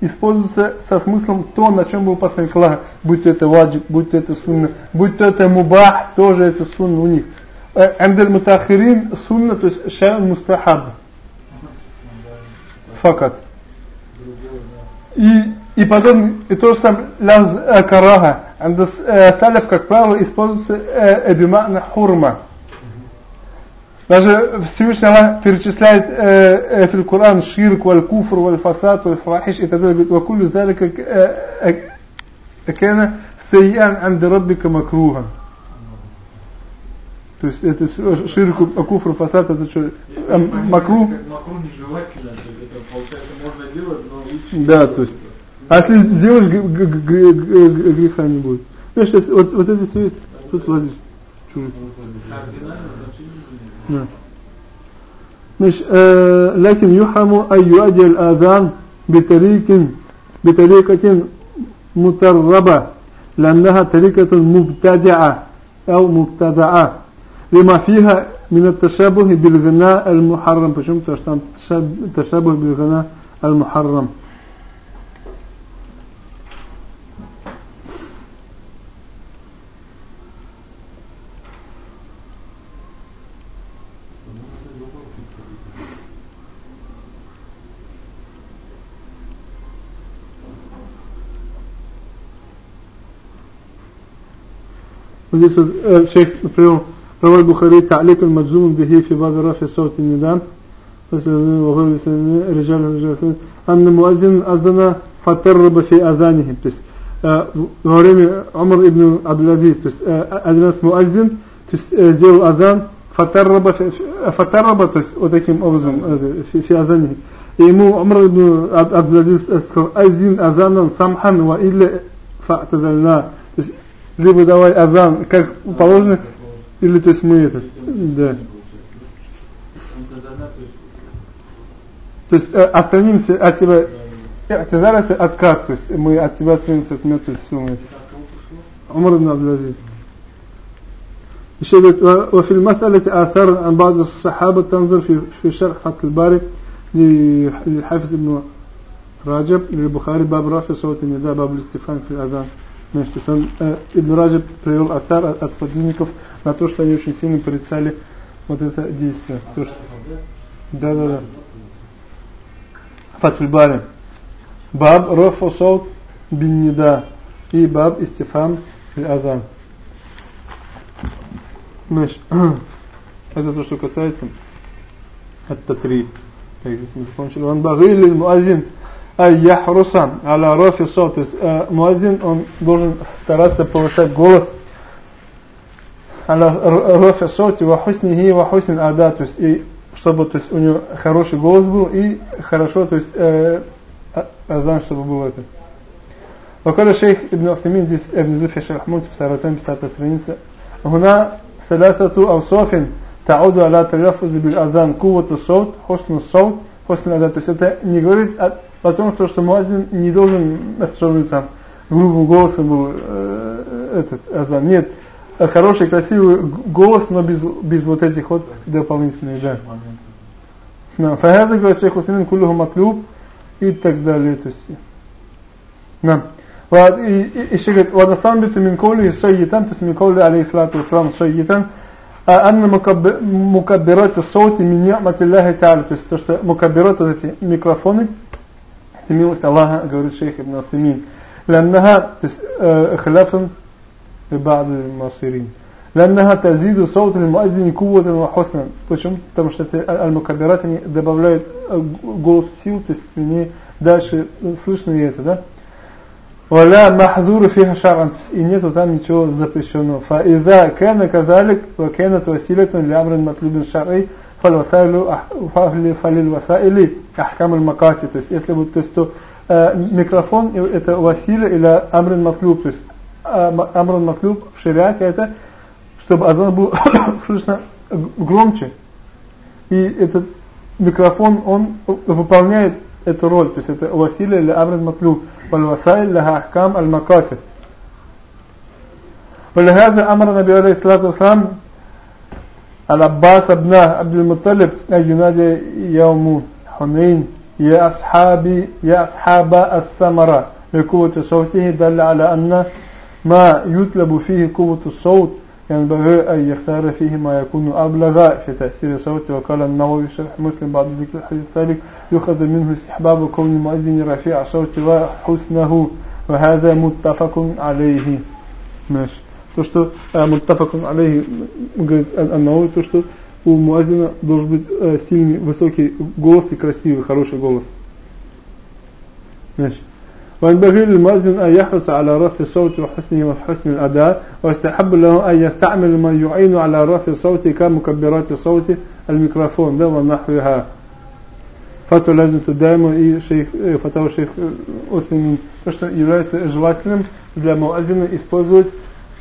используется со смыслом то, на чем был посланник Аллаха. Будь то это ваджиб, будь то это сунна, будь то это мубах, тоже это сунна у них. Андаль мутахирин сунна, то есть ша'n мустахаб. Факат. И, и потом, и то же самое лявз караха. Анда салиф, как правило, используется бимана хурма. Даже Всевышний Аллах перечисляет э, э, в Коран ширк, валь куфр, валь фасад, валь фахиш и так далее. Говорит, вакулю залика кена сайян анда раббика макрухан. То есть это ширк, куфр, фасад, это что, э, макру? Макру нежелательно, это получается можно делать, но лучше Да, то есть. А если сделаешь, греха не будет. Видишь, сейчас вот, вот это все, тут лазишь. Чужой. Кардинально значение نعم مش آه لكن يحرم أن يؤدي الآذان بطريق بطريقة متربة لأنها طريقة مبتدعة أو مبتدعة لما فيها من التشابه بالغناء المحرم почему تشابه بالغناء المحرم здесь вот э, шейх привел روى البخاري تعليق المجزوم به في باب رفع صوت النداء وغير رجال رجال أن المؤذن أذن فترب في أذانهم то есть во время Умар ибн Абдул-Азиз то есть один раз муазин то есть сделал азан фатарраба фатарраба то есть вот таким образом في أذانهم и ему Умар ибн Абдул-Азиз сказал азин азанан самхан ва илля фа'тазальна то есть либо давай азан, как положено, или то есть мы это, да. То есть э, отстранимся от тебя, Тизар это отказ, то есть мы от тебя отстранимся от меня, то есть все мы это. عمر بن عبد العزيز وفي المسألة آثار عن بعض الصحابة تنظر في في شرح فتح الباري للحافظ ابن راجب للبخاري باب رافع صوت النداء باب الاستفهام في الأذان Значит, он, э, Ибн Раджаб привел атар от, от подвижников на то, что они очень сильно порицали вот это действие. То, что... Да, да, да. Фатуль Бари. Баб Рофу Саут бин Нида и Баб Истифам Азан. Значит, (clears throat) это то, что касается от Татри. Так, здесь мы закончили. Он багили муазин яхруса аля рофи сот. То есть э, муазин, он должен стараться повышать голос аля рофи сот ва хуснихи ва хусн ада. То есть и чтобы то есть, у него хороший голос был и хорошо, то есть э, азан, чтобы был это. وقال الشيخ ابن عثيمين здесь ابن زوفي الشيخ محمود في سارتين بساعة страница هنا ثلاثة أوصاف تعود على تلفظ بالأذان قوة الصوت حسن الصوت حسن الأداء то есть это не говорит о том, что, что муазин не должен сравнивать там грубым голосом был э, э этот азан. Нет, э, хороший, красивый голос, но без, без вот этих вот дополнительных, да. На фахаза говорит шейх Усамин кулюху маклюб и так далее. То есть, на. И еще говорит, «Вадастамбиту мин коли шайетан», то есть мин коли, алейхиссалату вассалам, а «Анна мукаббирата соути мин ни'мати Аллахи То есть то, что мукаббират, вот эти микрофоны, это милость Аллаха, говорит шейх Ибн Асимин. لأنها خلافا لبعض المصيرين لأنها تزيد صوت المؤذن قوة وحسنا почему? потому что аль-мукаббират они добавляют голос сил то есть сильнее дальше слышно и это да ولا محذور فيها شرعا и нету там ничего запрещенного فإذا كان كذلك وكانت وسيلة لأمر مطلوب شرعي фалвасайлю фалилвасайли ахкам аль-макаси. То есть если вот то есть то э, микрофон это василя или амрин матлюб. То есть э, амрин матлюб в шариате это чтобы азан был (coughs) слышно громче. И этот микрофон он выполняет эту роль. То есть это василя или амрин матлюб. والوسائل لها أحكام المقاصد ولهذا أمر النبي عليه الصلاة والسلام العباس ابنه عبد المطلب ينادي يوم حنين يا أصحابي يا أصحاب الثمرة. لقوة صوته دل على أن ما يطلب فيه قوة الصوت ينبغي أن يختار فيه ما يكون أبلغ في تأثير صوته وقال النووي شرح مسلم بعد ذكر الحديث السابق يؤخذ منه استحباب كون المؤذن رفيع صوته وحسنه وهذا متفق عليه. ماشي. то, что э, муттафакун алейхи говорит Аннауи, то, что у муазина должен быть э, сильный, высокий голос и красивый, хороший голос. Значит, وينبغي للمؤذن أن يحرص على رفع الصوت وحسنه وحسن الأداء ويستحب له أن يستعمل ما يعين على رفع الصوت كمكبرات الصوت الميكروفون ده ونحوها فتوى لازم دائما и шейх, фатава шейх Усаймин, то, что является желательным для муазина использовать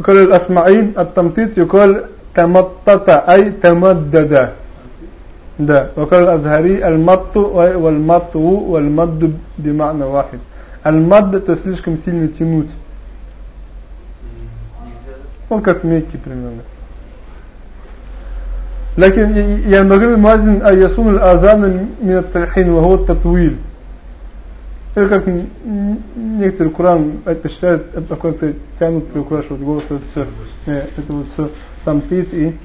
يقال الأسمعين التمطيط يقال تمطط أي تمدد ده وقال الأزهري المط والمط والمد بمعنى واحد المد это слишком сильно тянуть он как мягкий примерно لكن ينبغي المؤذن أن يصون الأذان من التلحين وهو التطويل Или как некоторые Коран посчитают, какой-то тянут, приукрашивают голос, это все, это вот все тамтит и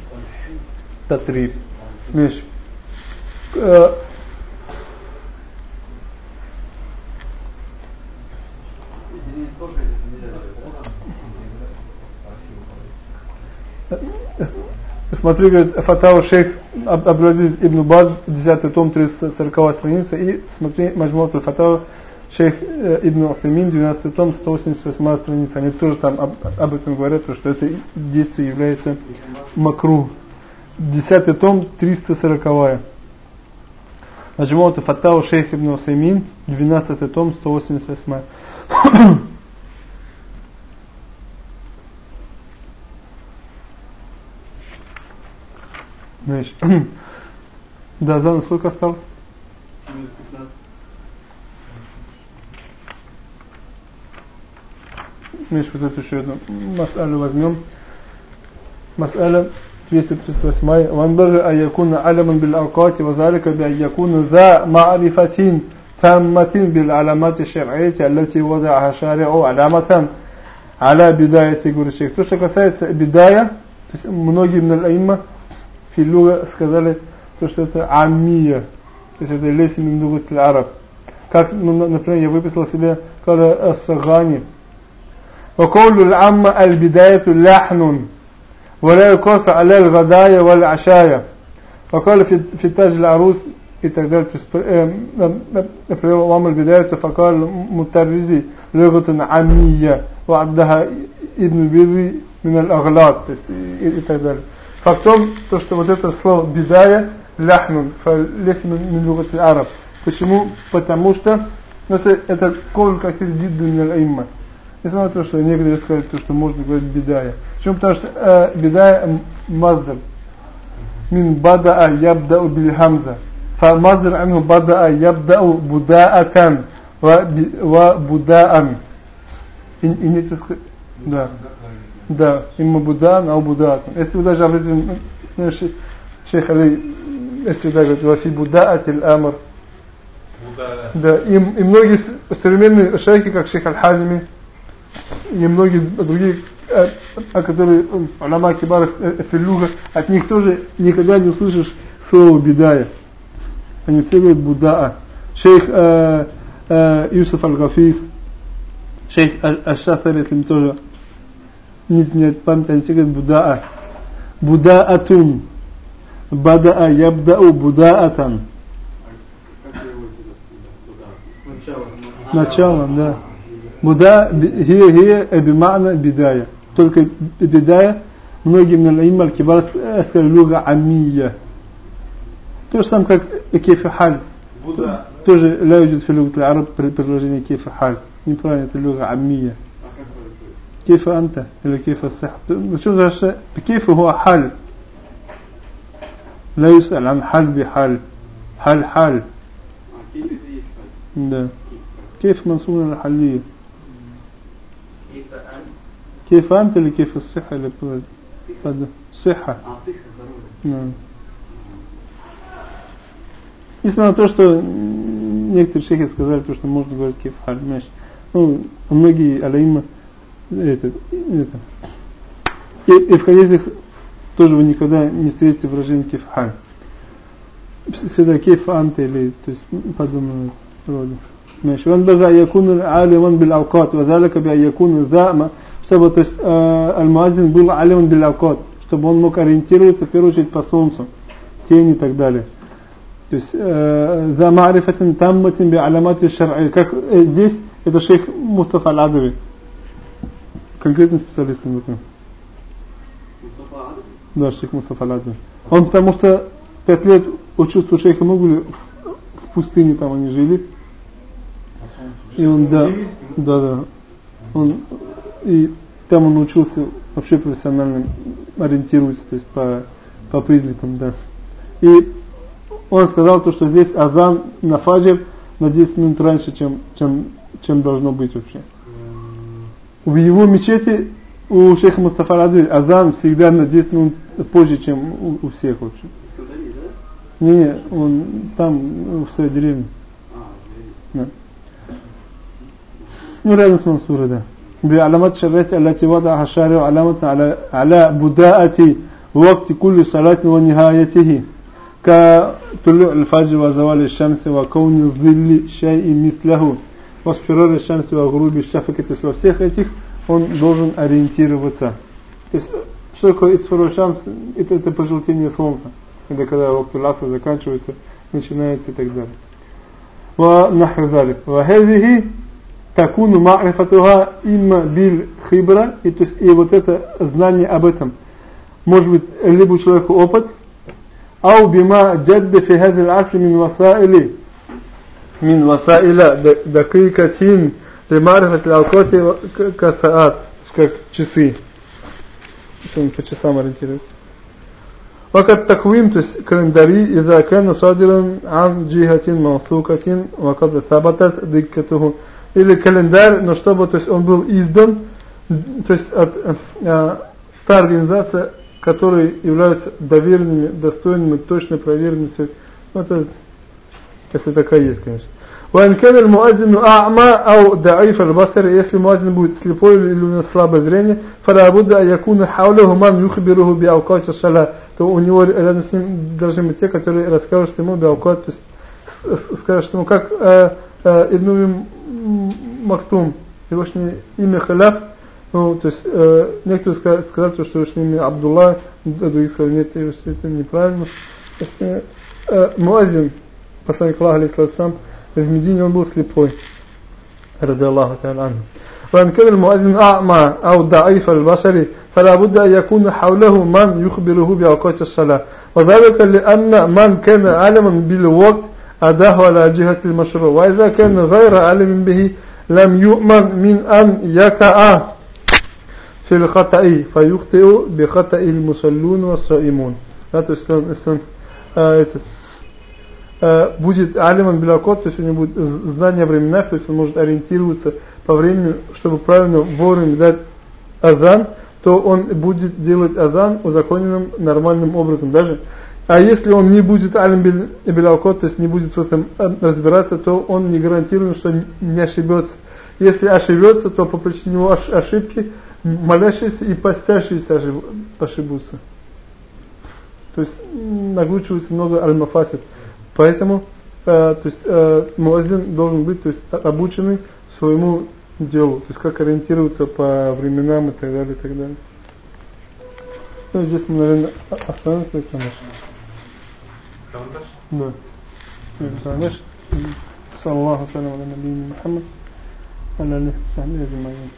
татриб. Видишь? Смотри, говорит, Фатау шейх Абдулазиз ибн Баз, 10 том, 340 страница, и смотри, Маджмут Фатау шейх э, ибн Ухаймин, 12 том, 188 страница. Они тоже там об, об этом говорят, что это действие является макру. 10 том, 340 Маджмут Фатау шейх ибн Ухаймин, 12 том, 188 Значит, (clears throat) да, за сколько осталось? Значит, вот эту еще одну мас'алю возьмем. Мас'аля 238. وانبغي أن يكون علما بالأوقات وذلك بأن يكون ذا معرفة تامة بالعلامات الشرعية التي وضعها شارع علامة على بداية говорит шейх. То, что касается бедая, то есть многие من الأئمة филюга сказали, то, что это амия, то есть это лесим миндугат араб. Как, ну, например, я выписал себе кара ас-сагани. وقول العامة البداية لحن ولا يقاس على الغدايا والعشايا فقال في, في تاج العروس и так далее. То есть, например, вам البداية فقال مترزي لغة عامية وعدها ابن بيري من الأغلاط и так далее. Факт в том, то, что вот это слово бедая, ляхнун, фалехин мин лугат араб. Почему? Потому что ну, это, это кол кафир дидду мин имма. несмотря на то, что некоторые сказали, то, что можно говорить бедая. причем Потому что э, бедая маздар. Мин бадаа ябдау биль хамза. Фа маздар анху бадаа ябдау будаакан. Ва, ва будаан. И, и нет, да. Да, имма будаан, ау будаатан. Если вы даже об этом, ну, знаешь, шейх Али, если даже говорит, вафи будаатиль Амар. Да, и, и многие современные шейхи, как шейх Аль Хазими и многие другие, а, а которые, алама кибар филюга, от них тоже никогда не услышишь слово бедая. они все говорят Будаа. Шейх э, э, Юсуф Аль-Гафис, шейх Аль-Шафар, если мне тоже не изменяет память, они все говорят Будаа. Будаатун. Бадаа ябдау будаатан. Началом, да. Буда хия хия бимана бидая. Только бидая многие من الكبار сказали луга амия. То же самое, как кейфа халь. Тоже لا يوجد في لغة العرب предложение кейфа халь. Неправильно, это луга амия. كيف أنت или كيف الصحة شو ذا كيف هو حال لا يسأل عن حال بحال حال حال да. كيف منصوب على الحالية كيف أنت или كيف الصحة اللي هذا صحة نعم Несмотря на то, что некоторые шейхи сказали, то, что можно говорить кефаль, ну, многие алейма это, это. И, и в хадисах тоже вы никогда не встретите выражение кефаль. Всегда кеф анте или, то есть подобного рода. ماشي وينبغي أن يكون عالما بالأوقات وذلك بأن يكون ذا чтобы то есть э, аль-муазин был алиман bil чтобы он мог ориентироваться в первую очередь по солнцу, тени и так далее. То есть за ма'рифатин тамматин би аламати шар'и. Как э, здесь это шейх Мустафа Аль-Адови. Конкретный специалист в этом. Да, шейх Мустафа Аль-Адови. Он потому что пять лет учился у шейха Мугули в пустыне там они жили. И он, да, да, да. Он, и там он учился вообще профессионально ориентируется, то есть по, по признакам, да. И он сказал то, что здесь азан на фаджр на 10 минут раньше, чем, чем, чем должно быть вообще. В его мечети у шейха Мустафа Рады азан всегда на 10 минут позже, чем у, у всех вообще. Не, не, он там в своей деревне. Да. Ну, рядом с Мансурой, да. بعلامات الشرعية التي وضعها الشارع علامة على على بداءة وقت كل صلاة ونهايته كطلوع الفجر وزوال الشمس وكون ظل شيء مثله واصفرار الشمس وغروب الشفق то есть во всех этих он должен ориентироваться то есть что такое исфару шамс это, это пожелтение солнца когда когда вакту лафа заканчивается начинается и так далее ونحو ذلك وهذه такуну ма'рифатуха имма бил хибра, и, то есть, и вот это знание об этом, может быть, либо у человека опыт, أو بما جد في هذا العصر من وسائل من وسائل دقيقة لمعرفة الأوقات كساعات как часы что он по часам ориентируется وقد تقويم то есть календари إذا كان صادرا عن جهة موثوقة وقد ثبتت دقته или календарь, но чтобы то есть он был издан, то есть от э, та организация, которые являются доверенными, достойными, точно проверенными. Ну, это, если такая есть, конечно. وإن كان المؤذن أعمى أو ضعيف البصر если مؤذن будет слепой или у него слабое зрение فلا بد أن يكون حوله من يخبره بأوقات الصلاة то у него рядом с ним должны быть те которые расскажут ему بأوقات то есть скажут ему как э, э, Ибн Мактум, его имя Халяф, ну, то есть, э, некоторые сказали, сказали, что его имя Абдулла, другие сказали, нет, это неправильно. То есть, э, э, Муазин, посланник Аллаха, алейхиссалам, в Медине он был слепой. رضي الله تعالى عنه وأن كان المؤذن أعمى أو ضعيف البصر فلا بد أن يكون حوله من يخبره بأوقات الصلاة وذلك لأن من كان عالما بالوقت أداه على جهة المشروع وإذا كان غير عالم به لم يؤمن من أن يقع في الخطأ فيخطئ بخطأ المصلون والصائمون да, то есть он, если он э, этот, э, будет алиман белакот, то есть у него будет знание временах, то есть он может ориентироваться по времени, чтобы правильно вовремя дать азан, то он будет делать азан узаконенным нормальным образом. Даже а если он не будет алим белаукот, то есть не будет в этом э, разбираться, то он не гарантирован, что не ошибется. Если ошибется, то по причине его ошибки молящиеся и постящиеся ошибутся. То есть накручивается много аль-мафасид. Поэтому э, то есть, э, муазин должен быть то есть, обученный своему делу. То есть как ориентироваться по временам и так далее, и так далее. Ну, здесь мы, наверное, остановимся, конечно. نعم نسأل الله وسلم على نبينا محمد وعلى آله وصحبه أجمعين